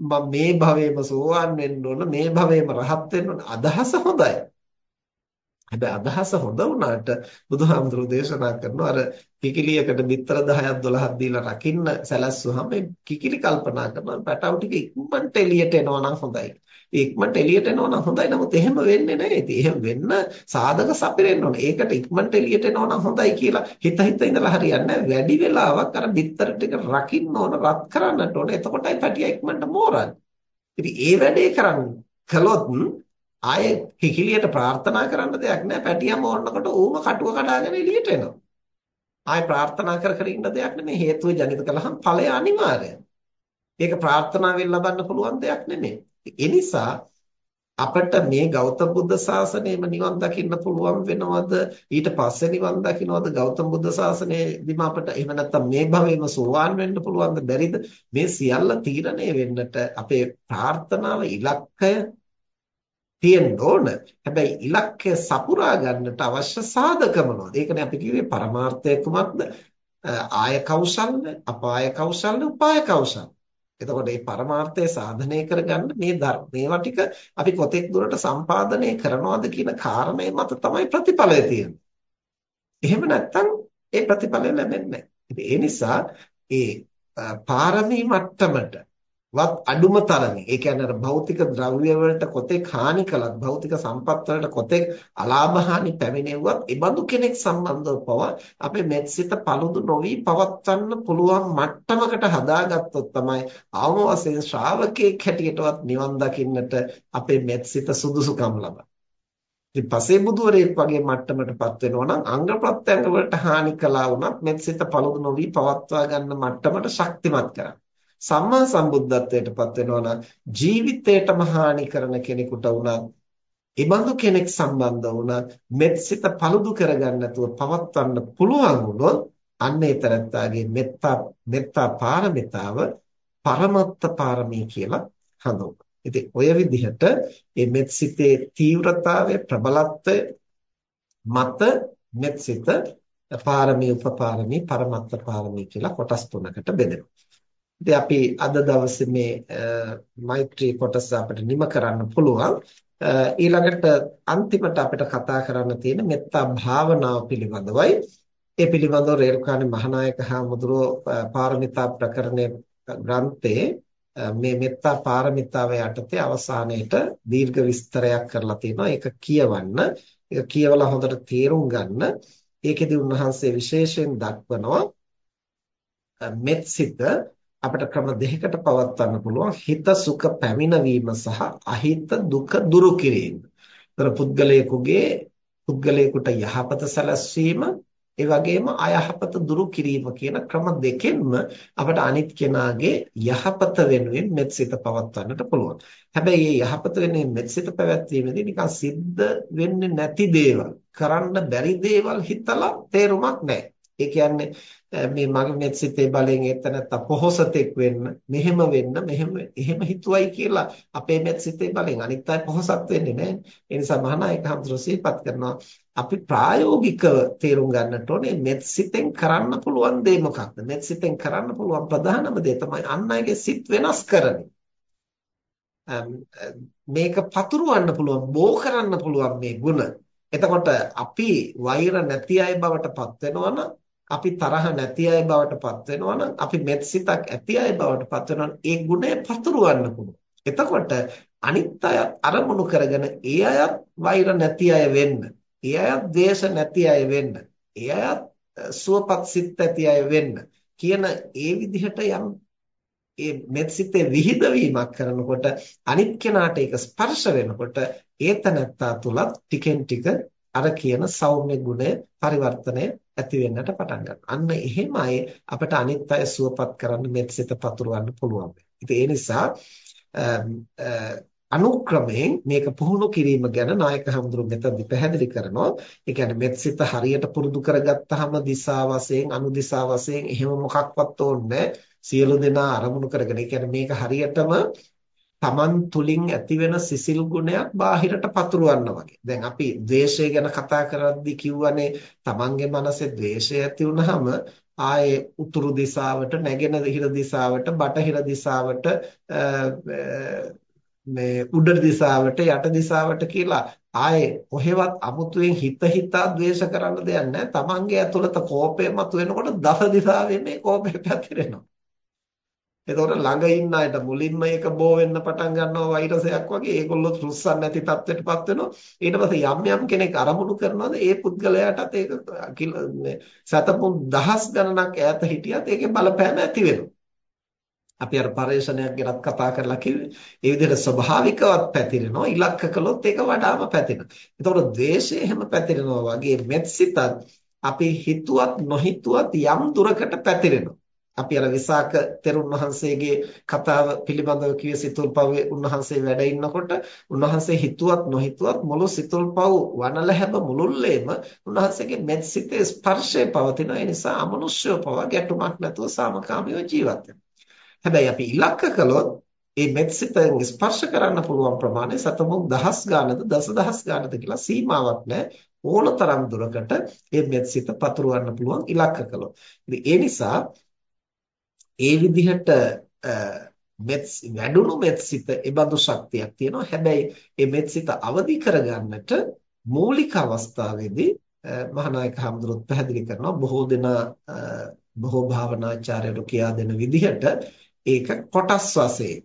මම මේ භවයේම සෝවාන් වෙන්න ඕන මේ භවයේම රහත් වෙන්න ඕන අදහස හොඳයි. හැබැයි අදහස හොඳ වුණාට බුදුහාමුදුරුවෝ දේශනා කරනවා අර කිකිලියකට බිත්තර 10ක් 12ක් දීලා රකින්න සැලැස්සුවාම මේ කිකිලි කල්පනා කරනවා පැටව ටික ඉක්මනට එළියට එනවා නම් හොඳයි. ඉක්මනට එළියට එනවා නම් හොඳයි. නමුත් එහෙම වෙන්නේ නැහැ. ඉතින් එහෙම වෙන්න සාධක සපිරෙන්න ඕන. ඒකට ඉක්මනට එළියට එනවා නම් හොඳයි කියලා හිත හිත ඉඳලා හරියන්නේ වැඩි වෙලාවක් අර බිත්තර ටික රකින්න ඕන, රත් කරන්නට ඕන. එතකොටයි පැටියා ඉක්මනට මෝරන්නේ. ඉතින් ඒ වැඩේ කරන්න කළොත් ආයේ කිකිලියට ප්‍රාර්ථනා කරන්න දෙයක් නැහැ. පැටියම ඕනකොට ඌම කටුව කඩාගෙන එළියට එනවා. ආයේ ප්‍රාර්ථනා කර කර ඉන්න දෙයක් නෙමෙයි. හේතුව ජනිත කළාම ඵලය අනිවාර්යයි. ඒක ප්‍රාර්ථනාවෙන් ලබන්න පුළුවන් දෙයක් නෙමෙයි. ඒ නිසා අපිට මේ ගෞතම බුද්ධ ශාසනයෙම නිවන් දකින්න පුළුවන් වෙනවද ඊට පස්සේ නිවන් දකින්නවද ගෞතම බුද්ධ ශාසනයෙදිම අපිට එහෙම නැත්නම් මේ භවෙම සෝවාන් වෙන්න පුළුවන්ද බැරිද මේ සියල්ල තීරණය වෙන්නට අපේ ප්‍රාර්ථනාව ඉලක්කය තියෙන්න ඕන. හැබැයි ඉලක්කය සපුරා ගන්නට අවශ්‍ය සාධක මොනවද? ඒකනේ අපි කිව්වේ පරමාර්ථය කුමක්ද? ආය කෞශල්‍ය, අපාය කෞශල්‍ය, උපාය කෞශල්‍ය. එතකොට මේ පරමාර්ථය සාධනය කරගන්න මේ මේවා ටික අපි කොතෙක් දුරට සම්පාදනය කරනවද කියන කාරණය මත තමයි ප්‍රතිඵලය තියෙන්නේ. එහෙම නැත්නම් ඒ ප්‍රතිඵලය ලැබෙන්නේ නැහැ. ඒ නිසා ඒ පාරමී මට්ටමට වත් අඩුම තරමේ. ඒ කියන්නේ අර භෞතික ද්‍රව්‍ය වලට කොතෙක් හානි කළත් භෞතික සම්පත් වලට කොතෙක් අලාභ හානි පැමිණෙව්වත් ඒ බඳු කෙනෙක් සම්බන්ධව පවා අපේ මෙත්සිත paludu නොවි පවත්වන්න පුළුවන් මට්ටමකට හදාගත්තොත් තමයි ආවම වශයෙන් ශ්‍රාවකෙක් හැටියටවත් නිවන් දකින්නට අපේ මෙත්සිත සුදුසුකම් ලබන්නේ. ඉතින් පසේ බුදුවරයෙක් වගේ මට්ටමටපත් වෙනවා නම් අංග ප්‍රත්‍යංග වලට හානි කළා වුණත් මෙත්සිත paludu නොවි පවත්වා ගන්න මට්ටමට ශක්තිමත් කරගන්න සම්මා සම්බුද්ධත්වයටපත් වෙනවා නම් ජීවිතේටම හානි කරන කෙනෙකුට උනත් ඉබඳු කෙනෙක් සම්බන්ධ වුණත් මෙත්සිත paludu කරගන්න නැතුව පවත්වන්න පුළුවන් වුණොත් අන්න ඒ තරත්තාගේ මෙත්තා මෙත්තා පාරමිතාව පරමත්ත පාරමී කියලා හඳුන්වනවා. ඉතින් ඔය විදිහට මේ මෙත්සිතේ තීව්‍රතාවය ප්‍රබලත්වය මත මෙත්සිත පාරමී උපපාරමී පරමත්ත පාරමී කියලා කොටස් තුනකට බෙදෙනවා. ඉතින් අපි අද දවසේ මේ මෛත්‍රී කොටස අපිට නිම කරන්න පුළුවන්. ඊළඟට අන්තිමට අපිට කතා කරන්න තියෙන මෙත්තා භාවනාව පිළිබඳවයි. ඒ පිළිබඳව රේරුකාණේ මහානායක හාමුදුරුවෝ පාරමිතා ප්‍රකරණයේ ග්‍රන්ථයේ මේ මෙත්තා පාරමිතාව යටතේ අවසානයේට දීර්ඝ විස්තරයක් කරලා තියෙනවා. ඒක කියවන්න. ඒක කියවලා හොඳට තේරුම් ගන්න. ඒකෙදි උන්වහන්සේ විශේෂයෙන් දක්වනවා මෙත්සිත අපිට ක්‍රම දෙකකට පවත්වන්න පුළුවන් හිත සුඛ පැමිණවීම සහ අහිත දුක දුරු කිරීම. ඒතර පුද්ගලයෙකුගේ පුද්ගලයෙකුට යහපත සැලැස්වීම ඒ වගේම අයහපත දුරු කිරීම කියන ක්‍රම දෙකෙන්ම අපිට අනිත් කෙනාගේ යහපත වෙනුවෙන් මෙත්සිත පවත්වන්නට පුළුවන්. හැබැයි මේ යහපත වෙනුවෙන් මෙත්සිත පැවැත්වීමේදී නිකන් සිද්ධ වෙන්නේ නැති දේවල්, කරන්න බැරි දේවල් හිතලා තේරුමක් නැහැ. ඒ කියන්නේ මේ මගේ මෙත් සිතේ බලයෙන් එතනත්ත පොහොසතෙක් වෙන්න මෙහෙම වෙන්න මෙහෙම එහෙම හිතුවයි කියලා අපේ මෙත් සිතේ බලයෙන් අනිත් අය පොහොසත් වෙන්නේ නැහැ. ඒ නිසා මහානායක හඳුර සිහිපත් කරනවා අපි ප්‍රායෝගිකව තේරුම් ගන්නට ඕනේ මෙත් සිතෙන් කරන්න පුළුවන් දේ මොකක්ද? මෙත් සිතෙන් කරන්න පුළුවන් ප්‍රධානම දේ තමයි අන් අයගේ සිත් වෙනස් කරන මේක පතුරවන්න පුළුවන් බෝ කරන්න පුළුවන් මේ ಗುಣ. එතකොට අපි වෛර නැති අය බවට පත් වෙනවා නම් අපි තරහ නැති අය බවට පත් වෙනවා නම් අපි මෙත් සිතක් ඇති අය බවට පත් වෙනවා ඒ ගුණය පතුරවන්න පුළුවන්. එතකොට අනිත් අය අරමුණු කරගෙන ඒ අයත් වෛර නැති අය වෙන්න, ඒ අයත් ද්වේෂ නැති අය වෙන්න, ඒ අයත් සුවපත් සිත් ඇති අය වෙන්න කියන ඒ විදිහට යම් ඒ මෙත් සිතේ විහිදවීමක් කරනකොට අනිත් කෙනාට ඒක ස්පර්ශ වෙනකොට ඒතනත්තා තුලත් ටිකෙන් ටික අර කියන සෞම්‍ය ගුණය පරිවර්තනය ඇති වෙන්නට පටන් ගන්නවා. අන්න එහෙමයි අපිට අනිත් අය සුවපත් කරන්න මෙත්සිත පතුරවන්න පුළුවන්. ඉතින් ඒ නිසා අනුක්‍රමයෙන් මේක පුහුණු කිරීම ගැන නායක හඳුරු මෙතනදි පැහැදිලි කරනවා. ඒ කියන්නේ මෙත්සිත හරියට පුරුදු කරගත්තාම දිසා වශයෙන් අනුදිසා වශයෙන් එහෙම මොකක්වත් ඕනේ සියලු දෙනා අරමුණු කරගෙන. ඒ කියන්නේ මේක හරියටම Taman තුලින් ඇතිවෙන සිසිල් ගුණයක් බාහිරට පතුරවන්න වගේ. දැන් අපි ද්වේෂය ගැන කතා කරද්දී කිව්වනේ Tamanගේ මනසේ ද්වේෂය ඇති වුනහම ආයේ උතුරු දිශාවට නැගෙන හිර දිශාවට බටහිර දිශාවට මේ උඩ දිශාවට යට දිශාවට කියලා ආයේ කොහෙවත් අමුතුවෙන් හිත හිතා ද්වේෂ කරන්න දෙයක් නැහැ. Tamanගේ ඇතුළත කෝපය මතුවෙනකොට දස දිශාවෙන් මේ කෝපය පැතිරෙනවා. එතකොට ළඟ ඉන්න අයට මුලින්ම ඒක බෝ වෙන්න පටන් ගන්නවා වෛරසයක් වගේ. ඒගොල්ලෝ රුස්සන් නැති තත්ත්වයටපත් වෙනවා. ඊට පස්සේ යම් යම් කෙනෙක් අරමුණු කරනවාද ඒ පුද්ගලයාටත් ඒක සතපුම් දහස් ගණනක් ඈත හිටියත් ඒකේ බලපෑම ඇති වෙනවා. අපි අර පරේෂණයක් ගැනත් කතා කරලා කිව්වේ. ඒ විදිහට ස්වභාවිකවත් පැතිරෙනවා. ඉලක්ක කළොත් ඒක වඩාම පැතිරෙනවා. එතකොට ද්වේෂය එහෙම පැතිරෙනවා වගේ මෙත්සිතත් අපි හිතුවත් නොහිතුවත් යම් දුරකට පැතිරෙනවා. අපි අර විසාක තෙරුන් වහන්සේගේ කතාව පිළිබඳව කිව්වේ සිතුල්පව්වේ උන්වහන්සේ වැඩ ඉන්නකොට උන්වහන්සේ හිතුවත් නොහිතුවත් මුළු සිතුල්පව් වනලැහැබ මුළුල්ලේම උන්වහන්සේගේ මෙත් සිතේ ස්පර්ශය පවතින ඒ නිසා අමනුෂ්‍යව පව ගැටුමක් නැතුව සාමකාමීව ජීවත් හැබැයි අපි ඉලක්ක කළොත් මේ මෙත් සිතෙන් ස්පර්ශ කරන්න පුළුවන් ප්‍රමාණය සතමුක් දහස් ගානද දසදහස් ගානද කියලා සීමාවක් නැහැ ඕනතරම් දුරකට මේ මෙත් සිත පතුරවන්න පුළුවන් ඉලක්ක කළොත්. ඒ නිසා ඒ විදිහට මෙත් වැඩුණු මෙත්සිත ඒබඳු ශක්තියක් තියෙනවා. හැබැයි මේ මෙත්සිත අවදි කරගන්නට මූලික අවස්ථාවේදී මහානායක හඳුරුත් පැහැදිලි කරනවා බොහෝ දෙනා බොහෝ භාවනාචාර්යවරු කියා දෙන විදිහට ඒක කොටස් වශයෙන්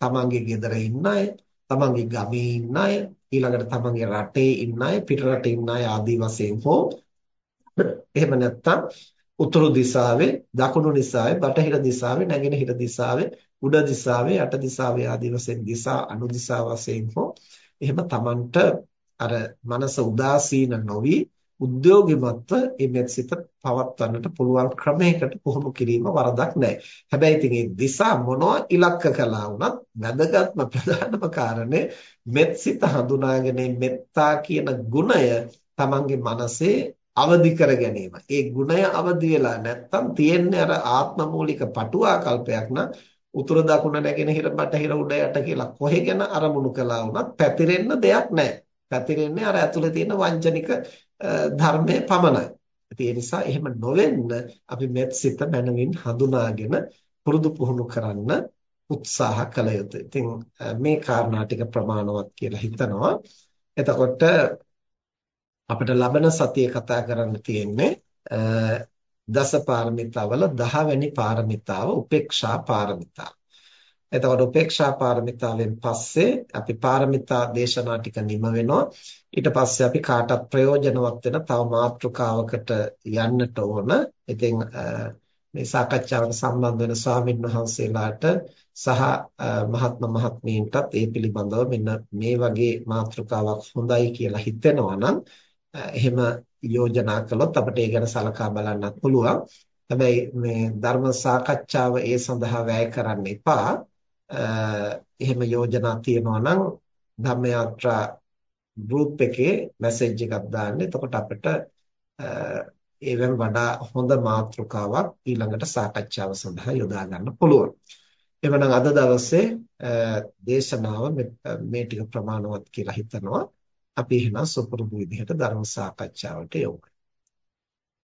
තමන්ගේ ගෙදර ඉන්න අය, තමන්ගේ ගමේ ඉන්න අය, ඊළඟට තමන්ගේ රටේ ඉන්න අය, පිට රටේ ඉන්න අය ආදී වශයෙන් හෝ එහෙම නැත්නම් උතුරු දිශාවේ, දකුණු දිශාවේ, බටහිර දිශාවේ, නැගෙනහිර දිශාවේ, උඩ දිශාවේ, යට දිශාවේ ආදී වශයෙන් දිශා අනු දිශා වශයෙන් හෝ එහෙම තමන්ට අර මනස උදාසීන නොවි උද්‍යෝගිමත්ව මේ මෙත්සිත පවත්වන්නට පුළුවන් ක්‍රමයකට පුහුණු කිරීම වරදක් නැහැ. හැබැයි ඉතින් මේ දිසා මොනවා ඉලක්ක කළා වුණත් වැදගත්ම ප්‍රධානම කාරණේ මෙත්සිත හඳුනාගෙන මෙත්තා කියන ගුණය තමන්ගේ මනසේ අවදි කර ගැනීම. ඒ ගුණය අවදි වෙලා නැත්තම් තියෙන්නේ අර ආත්ම මූලික පටුආකල්පයක් නම් උතුර දකුණ නැගෙනහිර බටහිර උඩ යට කියලා කොහෙගෙන අරමුණු කළා වුණත් පැතිරෙන්න දෙයක් නැහැ. පැතිරෙන්නේ අර ඇතුලේ තියෙන වංචනික ධර්මයේ පමණයි. ඒ නිසා එහෙම නොවෙන්න අපි මෙත් සිත මනමින් හඳුනාගෙන පුරුදු පුහුණු කරන්න උත්සාහ කළ යුතුයි. ඉතින් මේ කාරණා ටික ප්‍රමාණවත් කියලා හිතනවා. එතකොට අපිට ලබන සතියේ කතා කරන්න තියෙන්නේ දස පාරමිතාවල 10 වෙනි පාරමිතාව උපේක්ෂා පාරමිතාව. එතකොට උපේක්ෂා පාරමිතාවෙන් පස්සේ අපි පාරමිතා දේශනා ටික නිම වෙනවා. ඊට පස්සේ අපි කාටත් ප්‍රයෝජනවත් වෙන තව මාතෘකාවකට යන්නට ඕන. ඉතින් මේ සාකච්ඡාවට සම්බන්ධ වෙන ස්වාමින් වහන්සේලාට සහ මහත්ම මහත්මීන්ටත් ඒ පිළිබඳව මෙන්න මේ වගේ මාතෘකාවක් හොඳයි කියලා හිතෙනවා නම් එහෙම යෝජනා කළොත් අපිට ඒ ගැන සලකා බලන්නත් පුළුවන්. හැබැයි මේ ධර්ම සාකච්ඡාව ඒ සඳහා වැය කරන්න එපා. එහෙම යෝජනා තියෙනවා නම් ධම්ම යාත්‍රා ගෲප් එකේ මැසේජ් එකක් දාන්න. එතකොට අපිට ඒවෙන් වඩා හොඳ මාතෘකාවක් ඊළඟට සාකච්ඡාව සඳහා යොදා ගන්න පුළුවන්. එවනම් අද දවසේ දේශනාව මේ ටික ප්‍රමාණවත් කියලා හිතනවා. අපි එහෙනම් සුපුරුදු විදිහට ධර්ම සාකච්ඡාවට යොමු